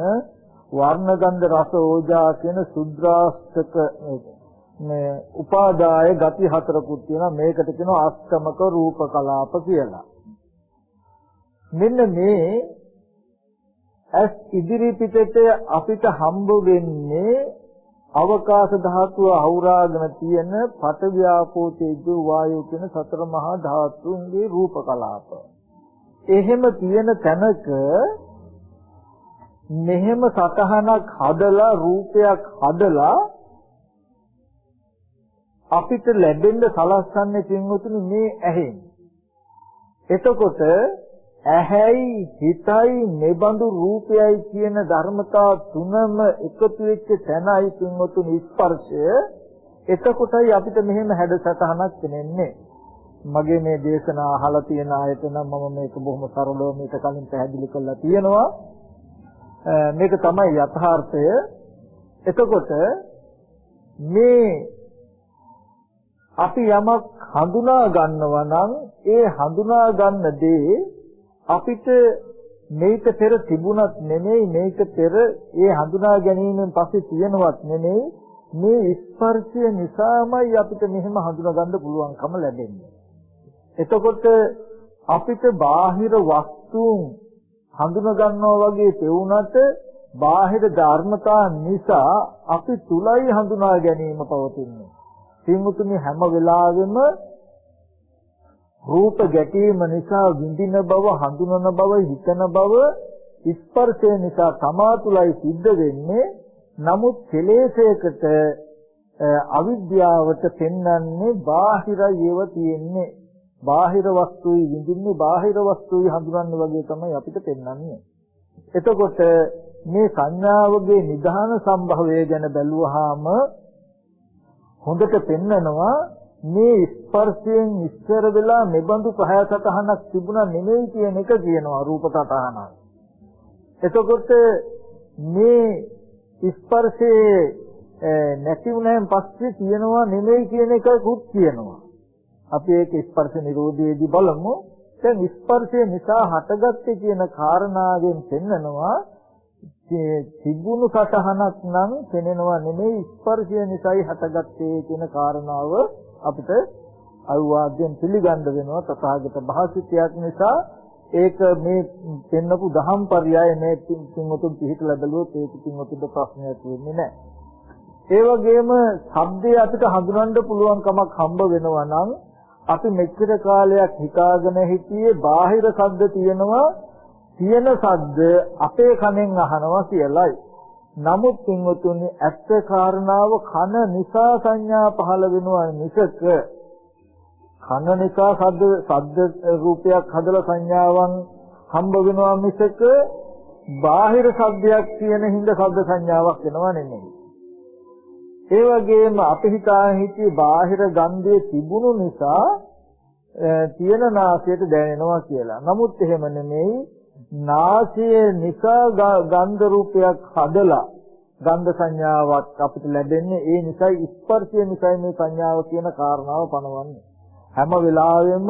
වර්ණ ගන්ධ රස ඕජා කියන සුද්‍රාස්තක මේ උපාදාය ගති හතරකුත් තියෙනවා මේකට කියනවා අෂ්ටමක රූප කලාප කියලා. මෙන්න මේ ඇස් ඉදිරි පිටට අපිට හම්බ වෙන්නේ අවකාශ ධාතුව අවුරාගෙන තියෙන පඨවි ආපෝ තේජෝ වායෝ කියන සතර මහා ධාතුන්ගේ රූප කලාප. එහෙම තියෙන තැනක මෙහෙම සතහනක් හදලා රූපයක් හදලා අපිට ලැබෙන්න සලස්සන්නේ පින්වතුනි මේ ඇහෙන්. එතකොට ඇහැයි හිතයි මෙබඳු රූපයයි කියන ධර්මතා තුනම එකතු වෙච්ච තැනයි පින්වතුනි ස්පර්ශය. එතකොටයි අපිට මෙහෙම හැඩසටහනක් දැනෙන්නේ මගේ මේ දේශනා අහලා තියෙන ආයත නම් මම මේක බොහොම සරලව මේක කලින් පැහැදිලි කරලා තියෙනවා. මේක තමයි යථාර්ථය එතකොට මේ අපි යමක් හඳුනා ගන්නවා නම් ඒ හඳුනා ගන්න දේ අපිට මේක පෙර තිබුණත් නෙමෙයි මේක පෙර ඒ හඳුනා ගැනීමෙන් පස්සේ තියෙනවත් නෙමෙයි මේ ස්පර්ශය නිසාමයි අපිට මෙහෙම හඳුනා ගන්න පුළුවන්කම ලැබෙන්නේ. එතකොට අපිට බාහිර වස්තුන් හඳුනා ගන්නවා වගේ පෙවුනට බාහිර ධර්මතා නිසා අපි තුලයි හඳුනා ගැනීම පවතින්නේ. සිංහතුනි හැම වෙලාවෙම රූප ගැටීම නිසා විඳින බව හඳුනන බව හිතන බව ස්පර්ශය නිසා තමා තුලයි සිද්ධ වෙන්නේ නමුත් කෙලෙසයකට අවිද්‍යාවට පෙන්වන්නේ බාහිරයි ඒව තියෙන්නේ බාහිර වස්තුයි විඳින්නේ බාහිර වස්තුයි හඳුනන්නේ වගේ තමයි අපිට පෙන්වන්නේ එතකොට මේ සංඥාවගේ නිධාන සම්භවය ගැන බැලුවාම හොඳට පෙන්නනවා මේ ස්පර්ශයෙන් ඉස්සර වෙලා මෙබඳු කය සතහනක් තිබුණා නෙමෙයි කියන එක කියනවා රූප සතහනක්. එතකොට මේ ස්පර්ශයේ නැති වුණාන් පස්සේ තියෙනවා නෙමෙයි කියන එකකුත් කියනවා. අපි ඒක ස්පර්ශ නිරෝධයේදී බලමු. දැන් ස්පර්ශය නිසා හටගත්තේ කියන කාරණාවෙන් පෙන්නනවා තිබුණු සටහනක් නම් පෙනෙනවා නෙමෙයි ස්පර්ශය නිසායි හටගත්තේ කියන කාරණාව අපිට අවවාදයෙන් පිළිගන්න වෙනවා තථාගත භාසිතයක් නිසා ඒක මේ පෙන්නපු දහම් පරයය මේ පින්වතුන් පිළිහිටලා බැලුවොත් ඒක පින්වතුන්ට ප්‍රශ්නයක් වෙන්නේ නැහැ. ඒ වගේම ශබ්දය අපිට හඳුනන්න පුළුවන් කමක් හම්බ වෙනවා නම් අපි මෙච්චර කාලයක් හිතාගෙන හිටියේ බාහිර ශබ්ද තියෙනවා තියෙන ශබ්ද අපේ කනෙන් අහනවා කියලයි. නමුත් පින්වතුනි ඇත්ත කාරණාව කන නිසා සංඥා පහළ වෙනවා මිසක කන නිසා සද්ද සද්ද රූපයක් හදලා සංඥාවන් හම්බ වෙනවා මිසක බාහිර සද්දයක් තියෙන හින්දා සද්ද සංඥාවක් වෙනවා නෙමෙයි. ඒ වගේම අපි හිතා හිටියේ බාහිර ගන්ධය තිබුණු නිසා තියෙන නාසයට දැනෙනවා කියලා. නමුත් එහෙම නෙමෙයි නාසය නිසා ගන්ධ රූපයක් හදලා ගන්ධ සංඥාවක් අපිට ලැබෙන්නේ ඒ නිසයි ස්පර්ශය නිසයි මේ සංඥාව කියන කාරණාව පනවන්නේ හැම වෙලාවෙම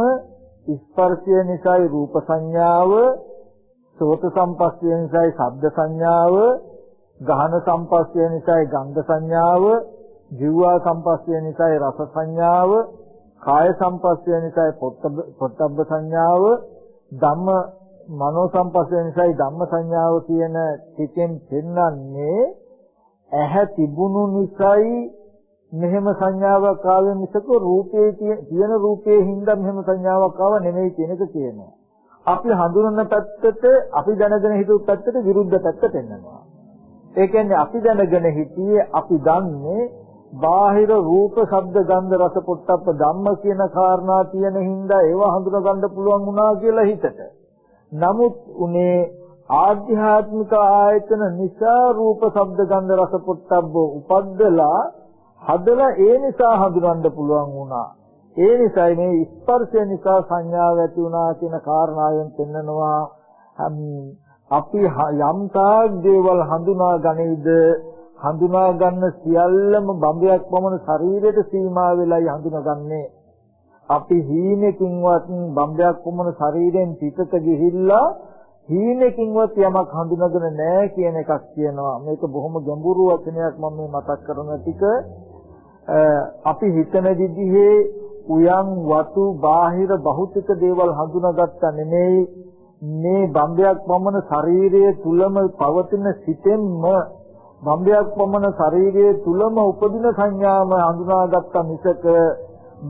ස්පර්ශය නිසයි රූප සංඥාව සෝත සම්පස්සය නිසයි ශබ්ද සංඥාව ගහන සම්පස්සය නිසයි ගන්ධ සංඥාව ජීවා සම්පස්ය නිසායි රස සංඥාව, කාය සම්පස්ය නිසායි පොට්ටබ්බ සංඥාව, ධම්ම මනෝ සම්පස්ය නිසායි ධම්ම සංඥාව කියන ටිකෙන් පෙන්වන්නේ ඇහැ තිබුණු නිසායි මෙහෙම සංඥාවක් ආවේ මිසක රූපේ තියෙන රූපේ හින්දා මෙහෙම සංඥාවක් ආව නෙමෙයි කියන එක කියනවා. අපි හඳුනන පැත්තට අපි දැනගෙන හිතුව පැත්තට විරුද්ධ පැත්ත පෙන්වනවා. ඒ කියන්නේ අපි දැනගෙන හිටියේ අපි දන්නේ බාහිර රූප, ශබ්ද, ගන්ධ, රස, පොට්ටප්ප ධම්ම කියන කාරණා තියෙන හින්දා ඒවා හඳුනා ගන්න පුළුවන් වුණා කියලා හිතට. නමුත් උනේ ආධ්‍යාත්මික ආයතන නිසා රූප, ශබ්ද, ගන්ධ, රස, පොට්ටබ්බ උපද්දලා හදලා ඒ නිසා හඳුනන්න පුළුවන් වුණා. ඒ නිසායි මේ ස්පර්ශය නිසා සංඥාව ඇති වුණා කියන කාරණාවෙන් පෙන්නනවා අපි යම් තාක් දේවල් හඳුනා ගනේද හඳුනා ගන්න සියල්ලම බඹයක් වමන ශරීරයට සීමා වෙලයි හඳුනාගන්නේ. අපි හීනකින්වත් බම්බයක් වමන ශරීරයෙන් පිටත ගිහිල්ලා හීනකින්වත් යමක් හඳුනාගෙන නැහැ කියන එකක් කියනවා. මේක බොහොම ගැඹුරු වචනයක් මම මේ මතක් කරන ටික. අපි හිතන විදිහේ උයන් වතු බාහිර භෞතික දේවල් හඳුනාගත්තා නෙමෙයි. මේ බම්බයක් වමන ශරීරයේ තුලම පවතින සිතෙන්ම බම්බයක් වමන ශරීරයේ තුලම උපදින සංඥාම හඳුනාගත්තා මිසක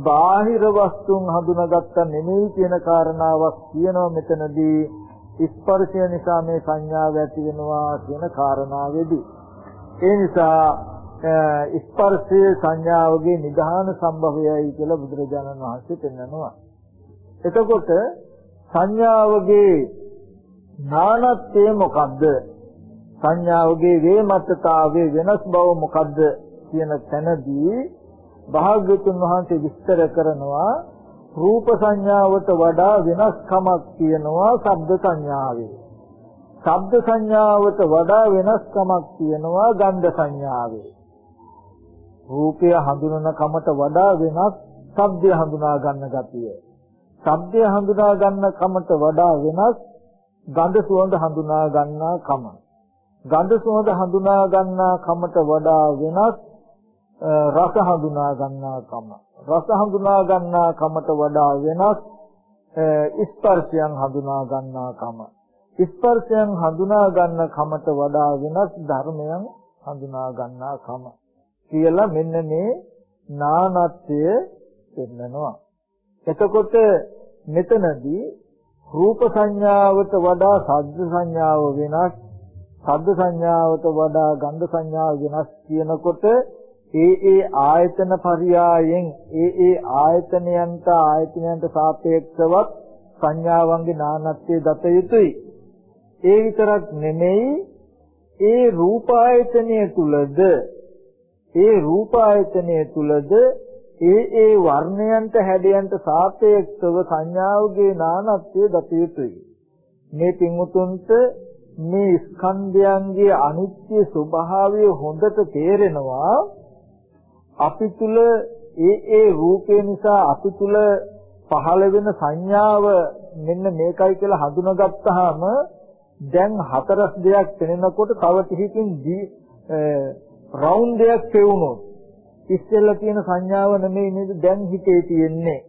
බාහිර වස්තුන් හඳුනාගත්තා නෙමෙයි කියන කාරණාවක් කියනවා මෙතනදී ස්පර්ශය නිසා මේ සංඥාව ඇති වෙනවා කියන කාරණාවේදී ඒ නිසා ස්පර්ශයේ සංඥාවගේ නිධාන සම්භවයයි කියලා බුදුරජාණන් වහන්සේ පෙන්වනවා. එතකොට සංඥාවගේ නානත්වය මොකද්ද? සංඥාවගේ වේමත්තතාවයේ වෙනස් බව මොකද්ද කියන තැනදී භාග්‍යතුන් වහන්සේ විස්තර කරනවා රූප සංඥාවට වඩා වෙනස්කමක් තියෙනවා ශබ්ද සංඥාවේ. ශබ්ද සංඥාවට වඩා වෙනස්කමක් තියෙනවා ගන්ධ සංඥාවේ. රූපය හඳුනන කමට වඩා වෙනස් ශබ්දය හඳුනා ගන්න ගතිය. ශබ්දය හඳුනා ගන්න කමට වඩා වෙනස් ගන්ධ සුවඳ හඳුනා ගන්නා කම. ගන්ධ සුවඳ හඳුනා ගන්නා කමට වඩා වෙනස් රස හඳුනා ගන්නා කම. රස හඳුනා ගන්නා කමට වඩා වෙනස් ස්පර්ශයන් හඳුනා ගන්නා කම. ස්පර්ශයන් හඳුනා ගන්න කමට වඩා වෙනස් ධර්මයන් හඳුනා ගන්නා කම. කියලා මෙන්න මේ නානත්වය පෙන්නනවා. එතකොට මෙතනදී රූප සංඥාවට වඩා ශබ්ද සංඥාව වෙනස්, ශබ්ද සංඥාවට වඩා ගන්ධ සංඥාව වෙනස් කියනකොට ඒ ඒ ආයතන පරියායෙන් ඒ ඒ ආයතනයන්ට ආයතනයන්ට සාපේක්ෂවත් සංඥාවන්ගේ නානත්වයේ දත යුතුයි. ඒ විතරක් නෙමෙයි ඒ රූප ආයතනය තුලද ඒ රූප ආයතනය තුලද ඒ ඒ වර්ණයන්ට හැඩයන්ට සාපේක්ෂව සංඥාවගේ නානත්වය දත යුතුයි. මේ පින්වුතුන්ට මේ ස්කන්ධයන්ගේ අනිත්‍ය ස්වභාවය හොඳට තේරෙනවා අපි තුල ඒ ඒ රූපේ නිසා අපි තුල පහළ වෙන සංඥාව මෙන්න මේකයි කියලා හඳුනාගත්තාම දැන් හතරස් දෙයක් පෙනෙනකොට තව ටිකකින් රවුන්ඩ් එකක් පෙවුනොත් ඉස්සෙල්ලා තියෙන සංඥාව නෙමෙයි නේද? දැන් හිතේ තියෙන්නේ.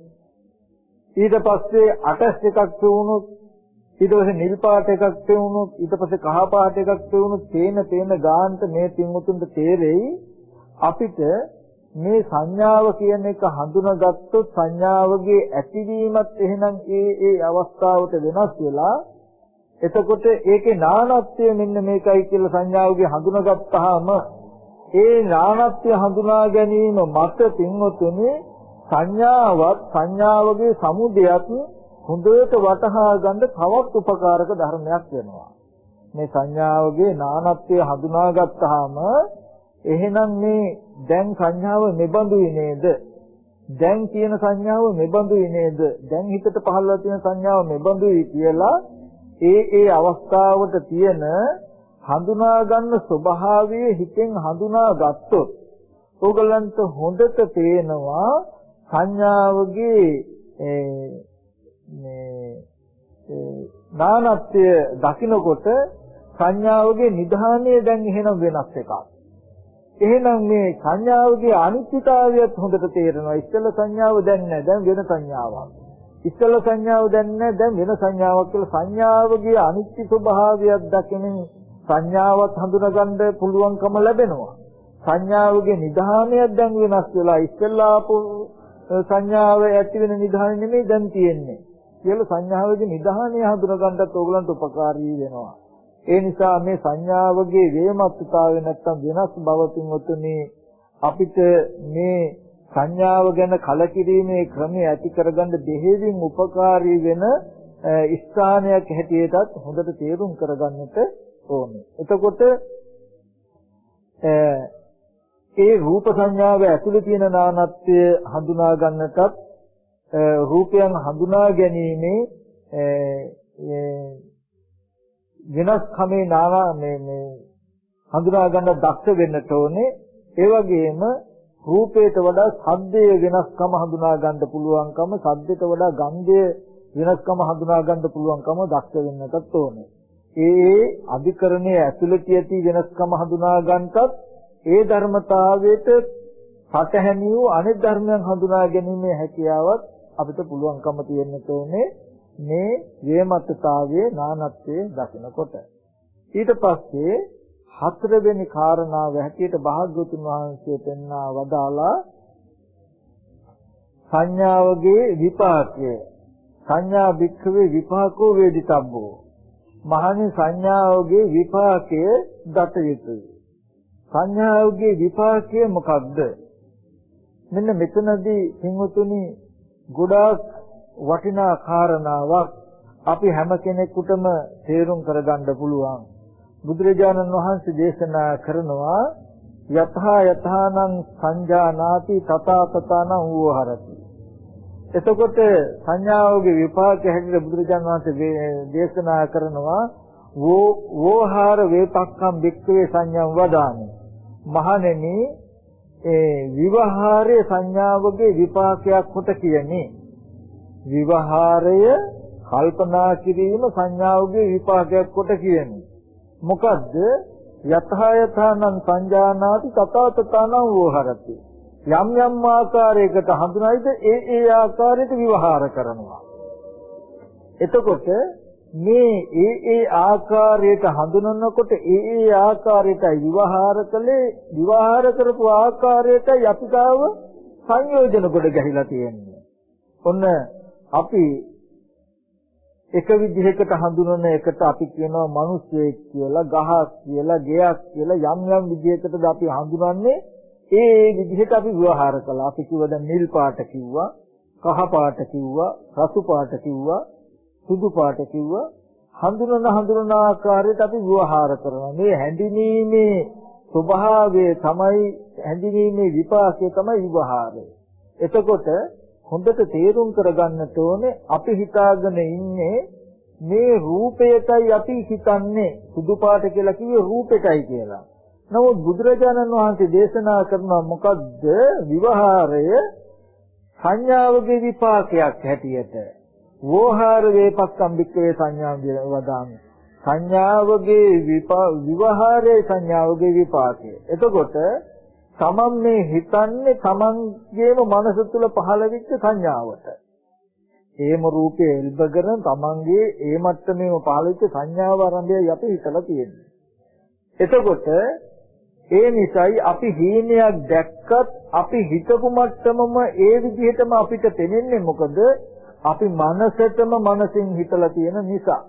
ඊට පස්සේ අටස් එකක් පෙවුනොත් ඊට පස්සේ නිල් පාට එකක් පෙවුනොත් ඊට පස්සේ කහ පාට එකක් පෙවුනොත් තේන තේන ගාන්ට මේ පින්වුතුන්ට තේරෙයි අපිට මේ සංඥාව කියන එක හඳුනාගත්තොත් සංඥාවගේ ඇතිවීමත් එහෙනම් ඒ ඒ අවස්ථාවට වෙනස් වෙලා එතකොට ඒකේ නානත්වය මෙන්න මේකයි කියලා සංඥාවගේ හඳුනාගත්තාම ඒ නානත්වය හඳුනා ගැනීම මත පින්වතුනි සංඥාවත් සංඥාවගේ සමුදයත් හොඳට වටහා ගන්න තවත් උපකාරක ධර්මයක් වෙනවා. මේ සංඥාවගේ නානත්වය හඳුනාගත්තාම එහෙනම් මේ දැන් සංඥාව මෙබඳුයි නේද? දැන් කියන සංඥාව මෙබඳුයි නේද? දැන් හිතට පහළලා තියෙන සංඥාව මෙබඳුයි කියලා ඒ ඒ අවස්ථාවට තියෙන හඳුනා ගන්න ස්වභාවය හිතෙන් හඳුනා ගත්තොත් ඕගලන්ට හොඳට පේනවා සංඥාවගේ මේ නානත්වය දකිනකොට සංඥාවගේ නිධානය දැන් එහෙනම් වෙනස් එකක්. එහෙනම් මේ සංඥාවගේ අනිත්‍යතාවයත් හොඳට තේරෙනවා. ඉස්සෙල්ල සංඥාව දැන් නැහැ. දැන් වෙන සංඥාවක්. ඉස්සෙල්ල සංඥාව දැන් නැහැ. දැන් වෙන සංඥාවක් කියලා සංඥාවගේ අනිත්‍ය ස්වභාවයක් දකිනින් සංඥාවත් හඳුනගන්න පුළුවන්කම ලැබෙනවා. සංඥාවගේ නිධානයක් දැන් වෙනස් වෙලා ඉස්සෙල්ලා ආපු සංඥාව ඇති වෙන නිධානය නෙමෙයි දැන් තියෙන්නේ. කියලා සංඥාවගේ නිධානය හඳුනගන්නත් ඕගලන්ට උපකාරී වෙනවා. ඒ නිසා මේ සංඥාවගේ වේමත්තාවය නැත්තම් වෙනස් බවකින් උතුනේ අපිට මේ සංඥාව ගැන කලකිරීමේ ක්‍රමය ඇති කරගන්න දෙහෙවින් උපකාරී වෙන ස්ථානයක් හැටියටත් හොඳට තේරුම් කරගන්නට ඕනේ. එතකොට ඒ රූප සංඥාව ඇතුළේ තියෙන නානත්වය හඳුනා ගන්නටත් රූපයන් හඳුනා ගැනීමේ වෙනස්කමේ නාම මේ මේ හඳුනා ගන්න දක්ෂ වෙන්නට ඕනේ. ඒ වගේම රූපයට වඩා ශබ්දයේ වෙනස්කම හඳුනා ගන්න පුළුවන්කම, ශබ්දයට වඩා ගන්ධයේ වෙනස්කම හඳුනා ගන්න පුළුවන්කම දක්ෂ වෙන්නටත් ඕනේ. ඒ අධිකරණයේ ඇතුළත ඇති වෙනස්කම හඳුනා ගන්නටත් ඒ ධර්මතාවයට පටහැනි වූ අනිත් ධර්මයන් හඳුනා ගැනීමේ හැකියාවත් අපිට පුළුවන්කම තියෙන්න ඕනේ. මේ වේමත්තතාවයේ නානත්වයේ දකිනකොට ඊට පස්සේ හතරවෙනි කාරණාව හැටියට භාග්‍යවතුන් වහන්සේ පෙන්වා වදාලා සංඥාවගේ විපාකය සංඥා භික්ඛවේ විපාකෝ වේදිතබ්බෝ මහණි සංඥාවගේ විපාකය දත යුතුය සංඥාවගේ විපාකය මොකක්ද මෙන්න මෙතනදී පින්වතුනි ගොඩාක් වටිනා කාරණාවක් අපි හැම කෙනෙකුටම තේරුම් කරගන්න පුළුවන්. බුදුරජාණන් වහන්සේ දේශනා කරනවා යතහා යතහානං සංජානාති තථා තථානං වූහරති. එතකොට සංඥාවගේ විපාක හැටියට බුදුරජාණන් වහන්සේ දේශනා කරනවා වෝ වෝහාර වේපක්ඛම් වික්ඛවේ සංඥම් වදාමි. මහණෙනි ඒ විවහාරයේ සංඥාවගේ විපාකයක් කොට කියන්නේ විවහාරය කල්පනා කිරීම සංඥාවගේ විපාකයක් කොට කියන්නේ. මොකද්ද? යතහයතනං සංජානාති තථාතතනං වෝහරති. යම් යම් ආකාරයකට හඳුනයිද ඒ ඒ ආකාරයට විවහාර කරනවා. එතකොට මේ ඒ ඒ ආකාරයට හඳුනනකොට ඒ ඒ ආකාරයට විවහාර කළේ විවහාර කරපු ආකාරයට යටිගාව සංයෝජන කොට ගැහිලා තියෙන්නේ. ඔන්න අපි එක විදිහකට හඳුනන එකට අපි කියනවා මිනිස්සෙක් කියලා, ගහක් කියලා, ගෙයක් කියලා යම් යම් විදිහකටද අපි හඳුනන්නේ ඒ ඒ විදිහට අපි ව්‍යවහාර කළා. අපි කිව්වා දැන් නිල් පාට කිව්වා, කහ පාට කිව්වා, රතු පාට කිව්වා, සුදු පාට කිව්වා. හඳුනන හඳුනන ආකාරයට අපි ව්‍යවහාර කරනවා. මේ හැඳිනීමේ ස්වභාවය තමයි හැඳිනීමේ විපාකය තමයි විවහාරය. එතකොට හොඳට තේරුම් කරගන්නට ඕනේ අපි හිතාගෙන ඉන්නේ මේ රූපයටයි අපි හිතන්නේ සුදු පාට කියලා කිව්වේ රූපෙටයි කියලා. නමුත් බුදුරජාණන් වහන්සේ දේශනා කරනවා මොකද්ද විවහාරය සංඥාවගේ විපාකයක් හැටියට. වෝහාර වේපක්කම් බික්කේ සංඥාව වදාමි. සංඥාවගේ විවහාරයේ සංඥාවගේ විපාකය. එතකොට තමන් මේ හිතන්නේ තමන්ගේම මනස තුල පහළ වෙච්ච සංඥාවට. ඒම රූපේ එල්බගෙන තමන්ගේ ඒ මට්ටමේම පහළ වෙච්ච සංඥාව ආරම්භයයි අපි හිතලා තියෙන්නේ. එතකොට ඒ නිසායි අපි හීනයක් දැක්කත් අපි හිතපු මට්ටමම ඒ විදිහටම අපිට පෙනෙන්නේ මොකද අපි මනසටම මනසින් හිතලා තියෙන නිසා.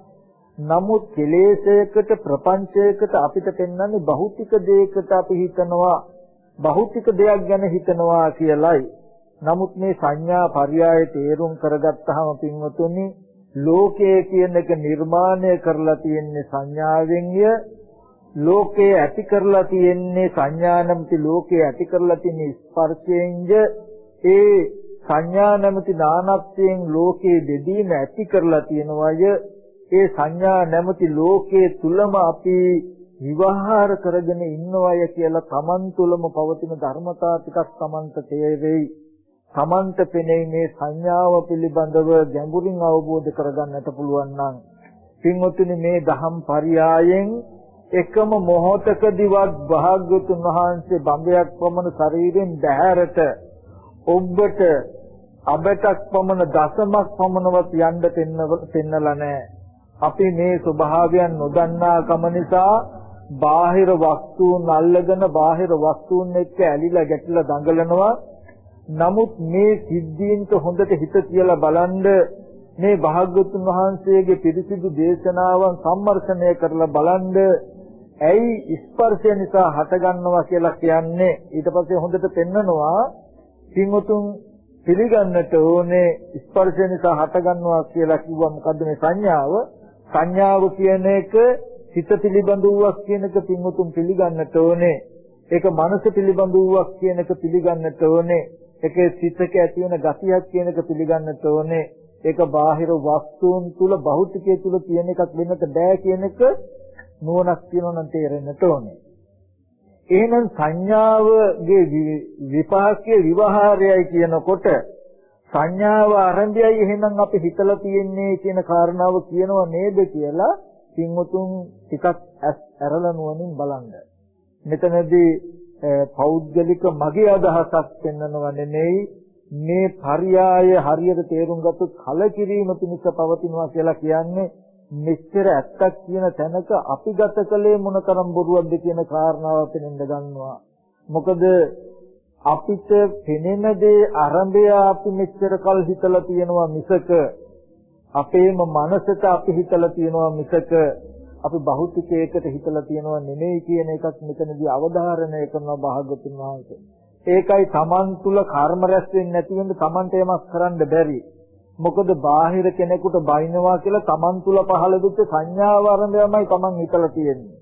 නමුත් කෙලෙසයකට ප්‍රපංචයකට අපිට පෙන්වන්නේ භෞතික දෙයකට අපි හිතනවා භෞතික දෙයක් ගැන හිතනවා කියලයි. නමුත් මේ සංඥා පරයය තේරුම් කරගත්තාම පින්වතුනි ලෝකය කියන එක නිර්මාණය කරලා තියෙන්නේ සංඥාවෙන්ය ලෝකය ඇති කරලා තියෙන්නේ සංඥා නැමැති ලෝකය ඇති කරලා තියෙන ස්පර්ශයෙන්ද? ඒ සංඥා නැමැති නානත්වයෙන් ලෝකේ දෙදීම ඇති කරලා තියෙනවය. ඒ සංඥා නැමැති ලෝකයේ තුලම අපි විවහාර කරගෙන ඉන්නවය කියලා Taman තුලම පවතින ධර්මතා ටිකක් Tamanට තේරෙයි. Tamanට පෙනෙයි මේ සංඥාව පිළිබඳව ගැඹුරින් අවබෝධ කරගන්නට පුළුවන් නම්. පින්වතුනි මේ දහම් පරයයන් එකම මොහොතකදීවත් භාග්‍යතුන් වහන්සේ බඹයක් පමණ ශරීරයෙන් බැහැරට ඔබට අබටක් පමණ දශමක් පමණවත් යන්න පෙන්නලා නැහැ. අපි මේ ස්වභාවයන් නොදන්නා කම නිසා බාහිර වස්තුන් අල්ලගෙන බාහිර වස්තුන් එක්ක ඇලිලා ගැටිලා දඟලනවා. නමුත් මේ සිද්ධීන්ට හොඳට හිත කියලා බලන්ද මේ භාග්‍යතුන් වහන්සේගේ පිරිසිදු දේශනාවන් සම්මර්ෂණය කරලා බලන්ද ඇයි ස්පර්ශය නිසා හටගන්නවා කියලා කියන්නේ? ඊට පස්සේ හොඳට පෙන්නනවා කිංගුතුන් පිළිගන්නට ඕනේ ස්පර්ශය නිසා හටගන්නවා කියලා කිව්වා. මොකද්ද මේ සංඥාව? සංඥාව කියන එක හිත පිළිබඳ වූවක් කියන එක පිංගුතුන් පිළිගන්නට ඕනේ. ඒක මනස පිළිබඳ වූවක් කියන එක පිළිගන්නට ඕනේ. ඒකේ සිතක ඇති වෙන ගතියක් කියන එක පිළිගන්නට ඕනේ. ඒක බාහිර වස්තුන් තුල භෞතිකයේ තුල තියෙන එකක් වෙන්නට බෑ කියන එක නුවණක් තියෙනවා නම් තේරෙන්නට ඕනේ. එහෙනම් සංඥාවගේ විපාකයේ විවහාරයයි කියනකොට සංඥාව ආරම්භයයි එහෙනම් අපි හිතලා තියෙන්නේ කියන කාරණාව කියනව නේද කියලා සිංහතුන් ටිකක් ඇස් ඇරලා නුවණින් බලන්න. මෙතනදී පෞද්ගලික මගේ අදහසක් පෙන්වනව නෙමෙයි මේ පర్యాయ හරියට තේරුම් ගත්තොත් කලකිරීම පිණිස පවතිනවා කියලා කියන්නේ මෙච්චර ඇත්තක් කියන තැනක අපි ගත කළේ මොනතරම් බොරුවක්ද කියන කාරණාව පෙනෙන්න ගන්නවා. මොකද අපිට පෙනෙන දේ අරඹය අපි මෙච්චර කල් හිතලා තියෙනවා මිසක අපේම මනසට අපි හිතලා තියෙනවා මිසක අපි භෞතිකයකට හිතලා තියෙනවා නෙමෙයි කියන එකක් මෙතනදී අවධාරණය කරනවා භාගතුන් වහන්සේ. ඒකයි Taman තුල කර්ම රැස් වෙන්නේ නැති වෙන්න Tamanට යමක් කරන්න බැරි. මොකද බාහිර කෙනෙකුට බයිනවා කියලා Taman තුල පහළ වෙච්ච සංඥාව ආරම්භයමයි Taman හිතලා තියෙන්නේ.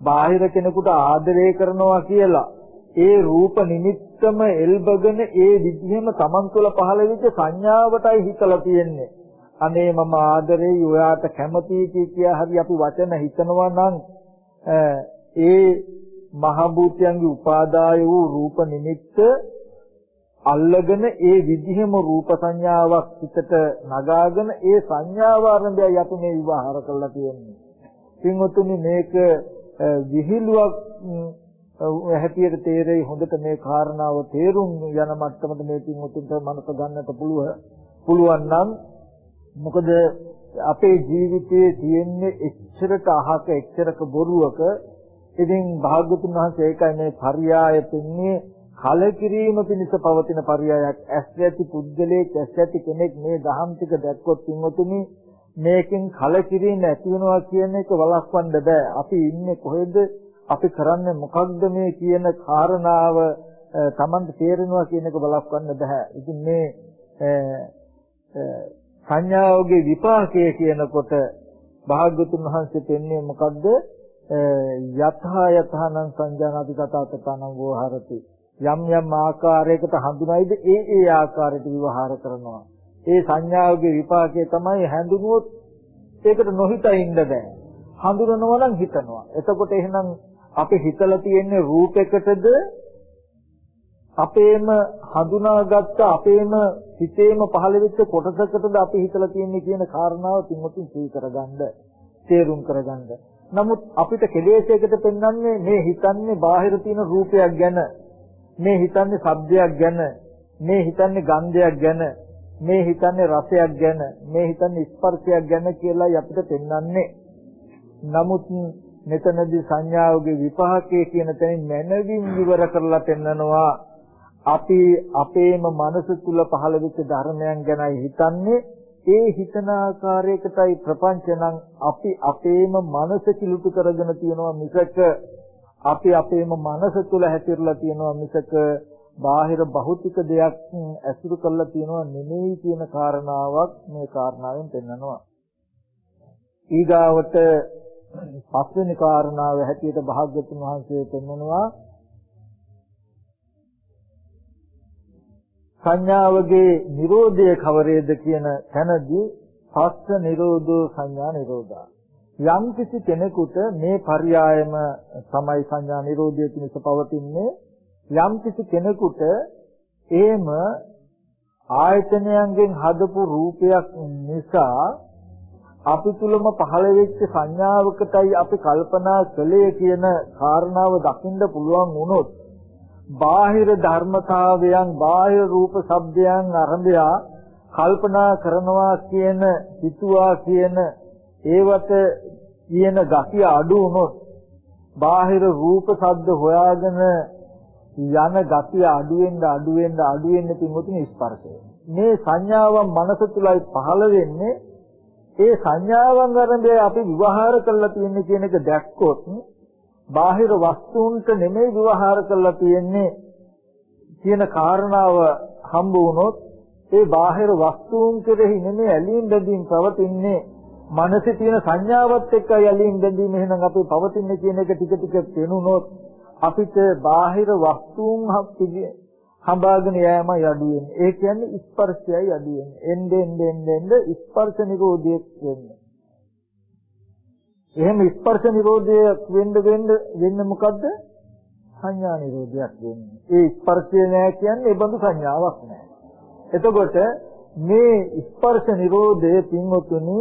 බාහිර කෙනෙකුට ආදරය කරනවා කියලා ඒ රූප නිමිත්තම එල්බගෙන ඒ විදිහම Taman තුල පහළ වෙච්ච සංඥාවටයි හිතලා තියෙන්නේ. අනේ මම ආදරෙයි ඔයාට කැමතියි කියා හරි අපි වචන හිතනවා නම් ඒ මහ භූතයන්ගේ උපාදාය වූ රූප නිමිත්ත අල්ලගෙන ඒ විදිහම රූප සංඥාවක් හිතට නගාගෙන ඒ සංඥාව ආරම්භයයි අපි මේ විවහාර කරලා තියෙන්නේ. පින්වතුනි මේක විහිළුවක් හැටියට තේරෙයි හොඳට මේ කාරණාව තේරුම් යන මට්ටමට මේ පින්වතුන්ට මනස ගන්නට පුළුවන්. පුළුවන් නම් මොකද අපේ ජීවිතයේ තියෙන්නේ එච්චරට අහක එච්චරක බොරුවක ඉතින් භාග්‍යතුන් වහන්සේ ඒකයි මේ පරියාය පෙන්නේ කලකිරීම පිණිස පවතින පරයයක්. ඇස් ඇති පුද්ගලයෙක් ඇස් ඇති කෙනෙක් මේ දහම් ටික දැක්කොත් පින්වතුනි මේකෙන් කලකිරීම ඇති වෙනවා කියන එක වළක්වන්න බෑ. අපි ඉන්නේ කොහෙද? අපි කරන්නේ මොකක්ද මේ කියන කාරණාව Tamanට තේරෙනවා කියන එක වළක්වන්න බෑ. ඉතින් මේ සංඥාවගේ විපාකය කියනකොට භාග්‍යතුන් වහන්සේ පෙන්වන්නේ මොකද්ද යථා යථානං සංජානාති තථාතතනං වෝහරති යම් යම් ආකාරයකට හඳුනයිද ඒ ඒ ආකාරයට විවහාර කරනවා. ඒ සංඥාවගේ විපාකය තමයි හැඳුනුවොත් ඒකට නොහිතා ඉන්න බෑ. හඳුනනවා නම් හිතනවා. එතකොට එහෙනම් අපි හිතලා තියෙන්නේ රූපයකටද අපේම හඳුනාගත්ත අපේම හිතේම පහළ වෙච්ච කොටසකටද අපි හිතලා තියෙන්නේ කියන කාරණාව තිමුතුන් සිහි කරගන්න තේරුම් කරගන්න. නමුත් අපිට කෙලෙසයකට පෙන්වන්නේ මේ හිතන්නේ බාහිර තියෙන රූපයක් ගැන මේ හිතන්නේ ශබ්දයක් ගැන මේ හිතන්නේ ගන්ධයක් ගැන මේ හිතන්නේ රසයක් ගැන මේ හිතන්නේ ස්පර්ශයක් ගැන කියලා අපිට පෙන්වන්නේ. නමුත් මෙතනදී සංඥාවගේ විපාකයේ කියන තැනින් මනවින් විවර කරලා පෙන්නනවා. අපි අපේම මනස තුල පහළ වෙච්ච ධර්මයන් ගැනයි හිතන්නේ. ඒ හිතන ආකාරයකටයි ප්‍රපංච නම් අපි අපේම මනස කිලුට කරගෙන තියනවා මිසක අපි අපේම මනස තුල හැතිරලා තියෙනවා මිසක බාහිර භෞතික දෙයක් ඇසුරු කරලා තියෙනවා නෙමෙයි කියන කාරණාවක් මේ කාරණාවෙන් පෙන්නනවා. ඊගාවට පස්වෙනි කාරණාව හැටියට භාග්‍යතුන් වහන්සේ පෙන්නනවා සංඥාවගේ Nirodhe කවරේද කියන තැනදී පස්ස නිරෝධෝ සංඥා නිරෝධා යම්කිසි කෙනෙකුට මේ පర్యాయම තමයි සංඥා නිරෝධය පිණිස පවතින්නේ. යම්කිසි කෙනෙකුට එහෙම ආයතනයන්ගෙන් හදපු රූපයක් නිසා අපි තුලම පහළ වෙච්ච සංඥාවකටයි අපි කල්පනා කළේ කියන කාරණාව දකින්න පුළුවන් වුණොත් බාහිර ධර්මතාවයන් බාහිර රූප ශබ්දයන් අරඹයා කල්පනා කරනවා කියන හිතුවා කියන ඒවට කියන ගතිය අඩු වුණොත් බාහිර රූප ශබ්ද හොයාගෙන යන ගතිය අඩු වෙන්න අඩු වෙන්න අඩු වෙන්න පින්වතුනි ස්පර්ශය. මේ සංඥාවන් මනස තුලයි පහළ වෙන්නේ. ඒ සංඥාවන් අරඹය අපි විවහාර කරලා තියෙන්නේ කියන එක දැක්කොත් බාහිර වස්තුන්ට නෙමෙයි විවහාර කරලා තියෙන්නේ කියන කාරණාව හම්බ වුණොත් ඒ බාහිර වස්තුන් කෙරෙහි නෙමෙයි ඇලීම් බැඳීම් පවතින්නේ මනසේ තියෙන සංඥාවත් එක්ක ඇලීම් බැඳීම් එහෙනම් අපි පවතින්නේ කියන එක ටික ටික පෙනුනොත් අපිට බාහිර වස්තුන් හඹාගෙන යෑමයි අඩු වෙන්නේ. ඒ කියන්නේ ස්පර්ශයයි අඩු වෙන්නේ. එnde ende ende ende ස්පර්ශ නිරෝධය වෙන්නේ. එහෙම ස්පර්ශ නිරෝධය වෙන්න වෙන්න වෙන්නේ මොකද්ද? සංඥා නිරෝධයක් වෙන්නේ. ඒ ස්පර්ශය නෑ කියන්නේ ඒ බඳු සංඥාවක් නෑ. එතකොට මේ ස්පර්ශ නිරෝධය පින්වතුනි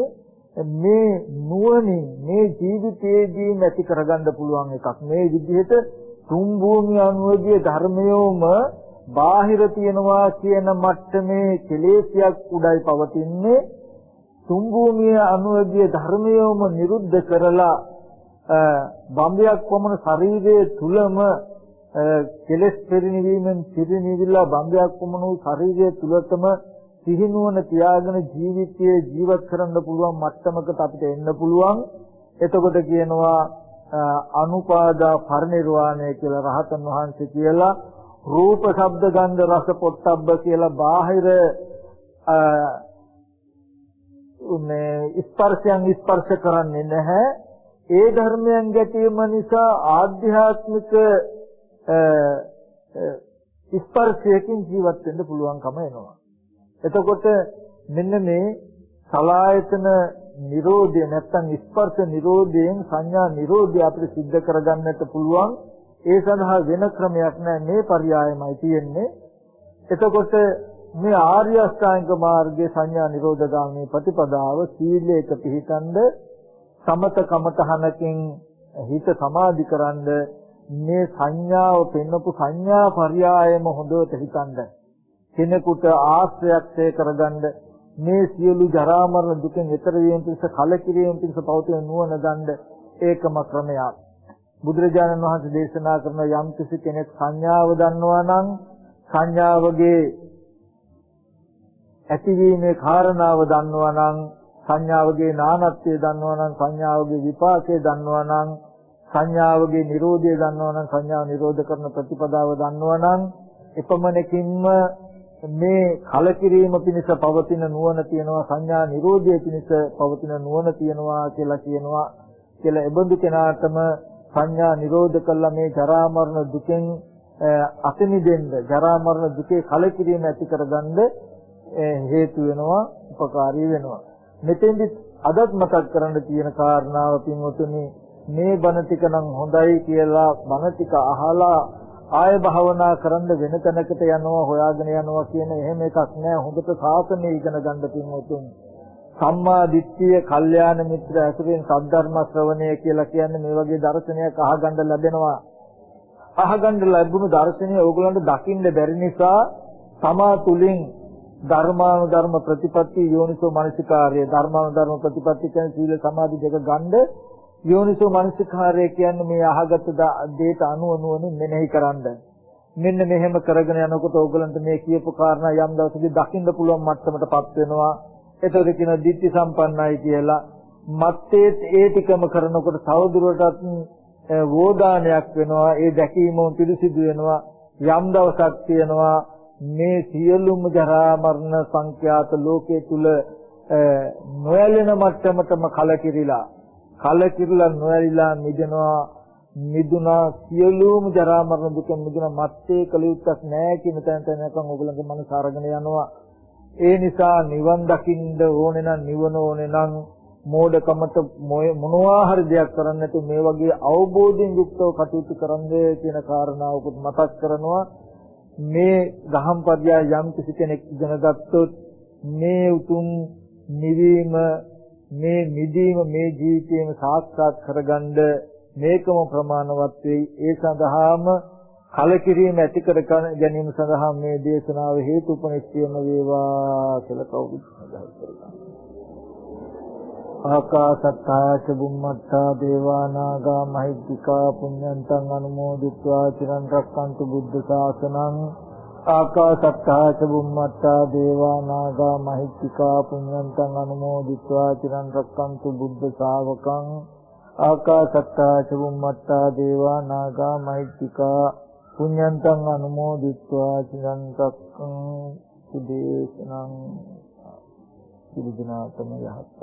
මේ නුවණින් මේ ජීවිතයේදී ඇති කරගන්න පුළුවන් එකක්. මේ විදිහට තුන් භූමිය අනුවගේ ධර්මයෝම බාහිර තියනවා කියන මට්ටමේ කෙලෙසියක් උඩයි පවතින්නේ තුන් භූමිය අනුවගේ ධර්මයෝම නිරුද්ධ කරලා බම්බයක් වමන ශරීරයේ තුලම කෙලෙස් පරිණිවීමෙන් පිරිනිවිලා බම්බයක් වමන ශරීරයේ තුලතම සිහිනුවන තියාගෙන ජීවිතයේ ජීවත් කරන්න පුළුවන් මට්ටමකට අපිට එන්න පුළුවන්. එතකොට කියනවා අනුපාදා පරිනිර්වාණය කියලා රහතන් වහන්සේ කියලා රූප ශබ්ද ගන්ධ රස පොට්ටබ්බ කියලා බාහිර මේ ස්පර්ශයන් ස්පර්ශ කරන්නේ නැහැ. ඒ ධර්මයන් ගැටීම නිසා ආධ්‍යාත්මික ස්පර්ශයකින් ජීවත් වෙන්න පුළුවන්කම එනවා. එතකොට මෙන්න මේ සලායතන නිරෝධය නැත්තම් ස්පර්ශ නිරෝධයෙන් සංඥා නිරෝධය අපිට सिद्ध කරගන්නට පුළුවන්. ඒ සඳහා වෙන ක්‍රමයක් නැහැ මේ පర్యాయමයි තියෙන්නේ. එතකොට මේ ආර්ය අෂ්ටාංග මාර්ගයේ සංඥා නිරෝධ ගාමී ප්‍රතිපදාව සීලයක පිහිටන්ද සමත කමතහනකින් හිත සමාධි කරන්ද මේ සංඥාව පෙන්වපු සංඥා පర్యాయම හොඳට හිතන්නේ කෙනෙකුට ආශ්‍රයක්ෂය කරගන්න මේ සියලු ජරා මරණ දුකෙන් ඈතර වීම පිණිස කලකිරීම පිණිස පවතින නුවණ ගන්න ඒකම ක්‍රමයක්. බුදුරජාණන් වහන්සේ දේශනා කරන යම් කිසි කෙනෙක් සංඥාව දන්නවා නම් සංඥාවගේ ඇතිවීමේ කාරණාව දන්නවා නම් සංඥාවගේ නානත්වය දන්නවා නම් සංඥාවගේ විපාකය දන්නවා නම් සංඥාවගේ Nirodha දන්නවා නම් සංඥාව නිරෝධ කරන ප්‍රතිපදාව දන්නවා නම් එපමණකින්ම මේ කලකිරීම පිණිස පවතින නුවණ තියනවා සංඥා නිරෝධය පිණිස පවතින නුවණ තියනවා කියලා කියනවා. කියලා එබඳු කෙනාටම සංඥා නිරෝධ කළා මේ ජරා මරණ දුකෙන් අත මිදෙන්න ජරා මරණ දුකේ කලකිරීම ඇති කරගන්න හේතු වෙනවා උපකාරී වෙනවා. මෙතෙන්දි අදත් මතක් කරන්න තියෙන කාරණාව පින්වතුනි මේ බණ ටික නම් හොඳයි කියලා බණ ටික අහලා ආය භාවනා කරන්න වෙන තැනකට යනවා හොයාගෙන යනවා කියන එහෙම එකක් නෑ. හොඳට සාසනය ඉගෙන ගන්න පින්වතුන්. සම්මා දිට්ඨිය කල්යාණ මිත්‍ර ඇසුරෙන් සද්ධර්ම ශ්‍රවණය කියලා කියන්නේ මේ වගේ දර්ශනයක් අහගන්න ලැබෙනවා. අහගන්න ලැබුණු දර්ශනය ඕගලන්ට දකින්න බැරි නිසා තමා තුලින් ධර්මානුධර්ම ප්‍රතිපatti යෝනිසෝ මනසිකාර්ය ධර්මානුධර්ම ප්‍රතිපatti කියන්නේ සීල සමාධි දෙක ගන්නේ යෝනිසෝ මනසිකාරය කියන්නේ මේ අහගත දේට අනුව නුවණින් මෙනෙහි කරන්න. මෙන්න මෙහෙම කරගෙන යනකොට ඕගලන්ට මේ කියපු කාරණා යම් දවසකදී දකින්න පුළුවන් මට්ටමටපත් වෙනවා. ඒතකොට කියන ditthi සම්පන්නයි කියලා. මත්තේ ඒ ටිකම කරනකොට තවදුරටත් වෝදානයක් වෙනවා. ඒ දැකීමම පිළිසිදු වෙනවා. යම් දවසක් තියෙනවා මේ සියලුම ජරා මරණ සංඛ්‍යාත ලෝකයේ තුල නොයැලෙන මට්ටමටම කලකිරිලා කලකිරලා නොඇලිලා මිදෙනවා මිදුනා සියලුම ජරා මරණ දුක මිදුනා මත්තේ කලියුත්තක් නැහැ කියන තැනට නැකන් ඕගොල්ලන්ගේ මනස අරගෙන යනවා. ඒ නිසා නිවන් දකින්න ඕනේ නම් නිවන ඕනේ නම් මෝඩකමට මොනවා හරි දෙයක් කරන්න නැතු මේ වගේ අවබෝධයෙන් යුක්තව කටයුතු කරන්නේ කියන කාරණාවකුත් මතක් කරනවා. මේ ගහම්පද්‍යා යම් කිසි කෙනෙක් ඉගෙන ගත්තොත් මේ උතුම් නිවීම මේ නිදීම මේ ජීවිතේම සාක්ෂාත් කරගන්න මේකම ප්‍රමාණවත් වෙයි. ඒ සඳහාම කලකිරීම ඇති කර ගැනීම සඳහා මේ දේශනාව හේතුපනිස්සියම වේවා කියලා කවුරුත් අදහස් කරනවා. ආකාසත්තා ච බුම්මත්තා දේවා නාග මහිද්దికා පුඤ්ඤන්තං අනුමෝදිත්වා චිරන් රැක්කන්තු බුද්ධ ශාසනං ආකාසත්තා ච බුම්මත්තා දේවා නාග මහිත්‍තිකා පුඤ්ඤන්තං අනුමෝදිत्वा චිරන් රක්කන්තු බුද්ධ ශාවකං ආකාසත්තා ච බුම්මත්තා දේවා නාග මහිත්‍තිකා පුඤ්ඤන්තං අනුමෝදිत्वा චිරන් රක්කන්තු දේශනං සිරි දිනාතම යහපත්